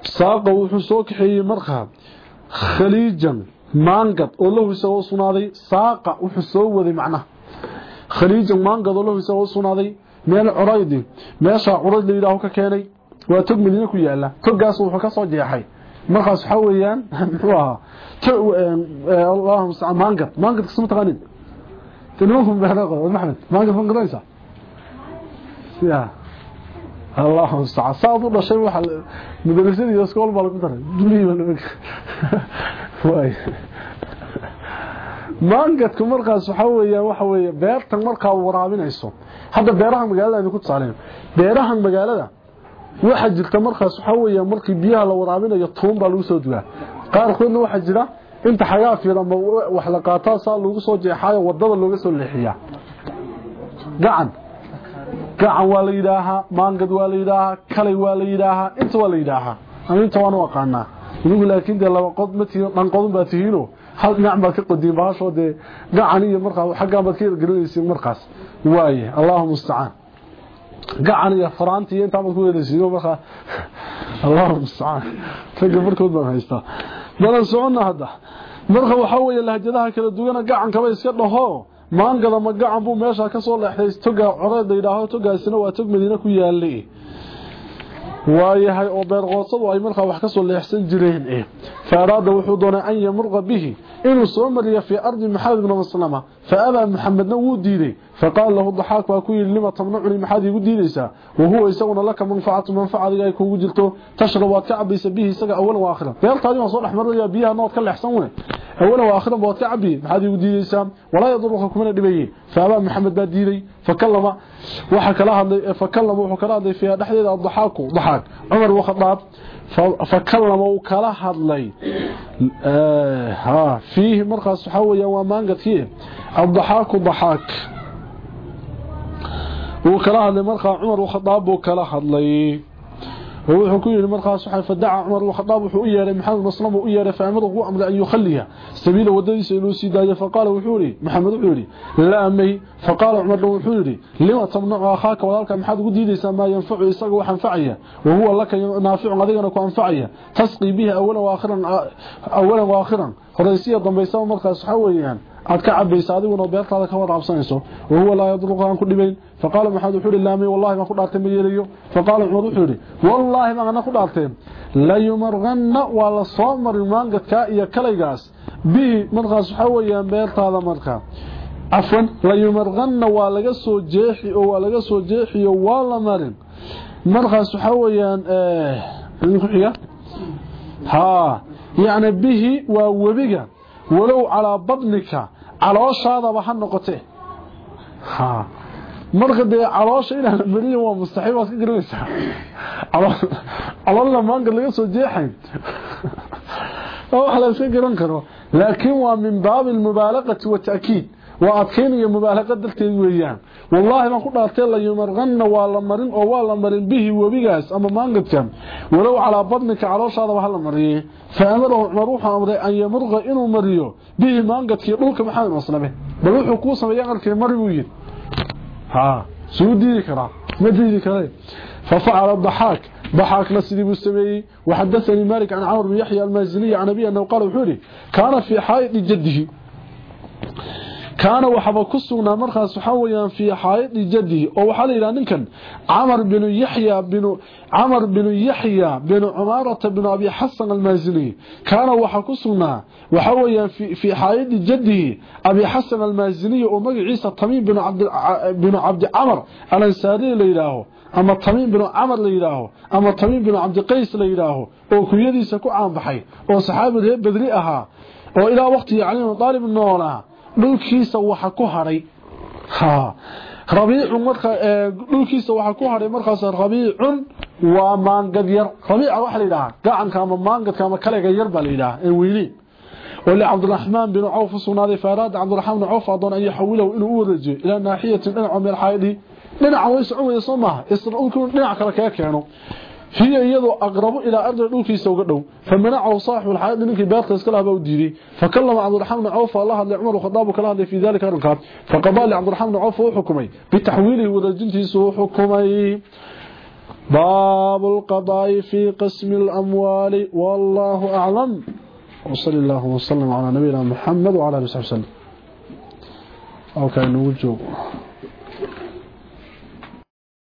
ساقه وحسوك حي مرخى. خليجا. مانقط. والله يسوى صنادي. ساقه وحسوه ذي معناه curayd la yidhaaho ka keenay waa tog madiine ku yaala togaas wuxuu ka soo jeexay markaas waxaa weeyaan muxuu ahaa allahuma mustacaan maangad maangad kasma taqaanin nimankum maxmed maangad ma garanaysaa ya allahuma mustacaan saad u dhashay waxa madrasadii iskool baa lagu daray dulihiiba waay maangadku markaas waxa weeyaan waxa weeye beertan markaa waraabinayso. Hadda beeraha magaalada aynu ku tusaaleen beeraha magaalada waxa jirta markaas waxa weeyaan markii biyaha la waraabinayo tuun baa lagu soo dugaa qaarkoodna waxa jira inta xagaa fiidan wax la qaataa saa lagu soo jeexayo waddada looga soo leexiyaa. Gacan. Gacan waa la yidhaahaa maangad waa la yidhaahaa kalay waa la yidhaahaa inta waa la yidhaahaa. Ama inta waanu aqaanaa idigu laakiin dee laba qod ma tihiin dhanqodun baa tihiinoo? Hal dhinac baad ka qodiin baashoo dee gacan iyo markaa xaggaan baad ka yargelinaysiin markaas. Waaye allahu mustacaan gacan iyo faraanta iyo intaa baad ku yeelaysiin markaa allahu mustacaan ragga markood baan haystaa. Balan soconna hadda. Marka waxaa weeye lahjadaha kala dugana gacankaba iska dhaho. Maangada ma gacan buu meesha ka soo leexday. Toga coreed togaasina waa tog madiine ku yaalay waayahay oo beerqoodsadu ay markaa wax ka soo leexsan jireen eh faaraada wuxuu doonay an yamurqa bihi inuu soo mariyo fii ardi maxamed ibn maslama فأبى محمد نو ديري فقال له ضحاك باكوي لما تمنعني ما محادي وديريسا وهو يسون لك منفعه منفعة اي كو جيرتو تشرب وتعبي سبيه اسا اول واخر قال تادي ما سو أحمر يا بيها نو كل احسن وين اول واخر بو تعبي محادي وديريسا ولا يضرك كمن دبي فأبى محمد با ديري فكلم وحكلها فكلم وحكلها في دحديده ضحاكو ضحاك. عمر وخطاب. Fakallama uu kala hadlay ها فيه مرقص حويا ومانقد فيه. الضحاك ضحاك. وكلا هذا مرقى عمر وخطاب وكلا ووحو كيري مرقى صحيح فدعا عمر وخطاب وحو إياري محمد مسلم وإياري فأمره أمر أن يخليها. سبيل وديس إنو سيدايا فقال وحوري محمد وحوري لا أمي فقال عمر وحوري لما تمنع أخاك وذلك محمد قد يديس ما ينفع يساق وحنفعيه وهو لك نافع غذينا كأنفعيه تسقي به أولا وآخرا أولا وآخرا. Horeysiya dambaysa markaas waxa weeyaan aad ka cabaysa adiguna beertaada ka waraabsanayso wahuwa laa yadruqa aan ku dhibayn faqaala maxamed wuxuu yidhi laamay wallahi baan ku dhaartay ma yeelayo faqaala cumar wuxuu yidhi wallaahi baan ana ku dhaarteen la soo marin maangadkaa iyo kalaygaas bihi markaas waxa weeyaan beertaada markaa cafwan layumarganna waa laga soo jeexi oo waa laga soo jeexiyo waa la marin markaas waxa weeyaan xiga ها يعني به ووبغا ولو على بطنك على هذا بحن نقطه ها. مرقد على وشاده مريم ومستحيب واسك قريسا على الله ما انقل لك سجيحين أو احلا اسك قرنكرو لكن ومن باب المبالغة والتأكيد. Ku dhaartay la yumarqanna waa la marin oo waa la marin bihi webigaas ama maangadkan walow calaa badnika calooshaadaba ha la mariyey fa amarahu cumar wuxuu amray an yamurqa inuu mariyo bihi maangadkii dhulka maxamed maslabe bal wuxuu kuu sameeya aqalkii mari buu yidhi ha suu diidi karaa ma diidi kare ففعل الضحاك ضحاكنا سيدي بسمي وحدثني مالك عن عمر بن يحيى المازني عن أبي أنه قال وحوري كان في حائط جده كان وحبا كسونا مرخص حويا في حائط جده. أو وحا ليرا نكن عمر بن يحيى بن عمر بن يحيى بن عمارة بن أبي حسن المازني. كان وحا كسونا وحويا في حائط جده. أبي حسن المازني أو مغعيسى تميم بن عبد بن عبد عمر. الانصاري ليراه ama tamiim binu camar la yidhaaho ama tamiim binu cabdiqays la yidhaaho oo kunyadiisa ku caanbaxay oo saxaabi reer badri ahaa oo ilaa waqtigii cali bin aalib noolaa dhulkiisa waxa ku haray rabiicun marka dhulkiisa waxa ku haray markaas rabiicun waa maangad yar rabiica waxa la yidhahaa gacanka ama maangadka ama kalega yar baa la yidhahaa ee weyneyn ولعبد الرحمن بن عوف صنادي فاراد عبد الرحمن بن عوف أظن أن يحوله إنه أورجي إلى ناحية إنه من الحائدي dhinaca way socon soo maaha israa'ilku dhinac kale ka keeno هي يدو أقرب إلى أرض دولكي سوغ دو فمنع صاحب الحائط نكي بيت اسكلا با وديدي فكلم عبد الرحمن عوف الله الله عمر وخطاب كلا في ذلك الركاب. فقضى عبد الرحمن عوف حكمي. بتحويله ودجنتي سو حكمي. باب القضاء في قسم الأموال والله أعلم. وصلى الله وسلم على نبينا محمد وعلى آله وصحبه وسلم. أوكي نوجو.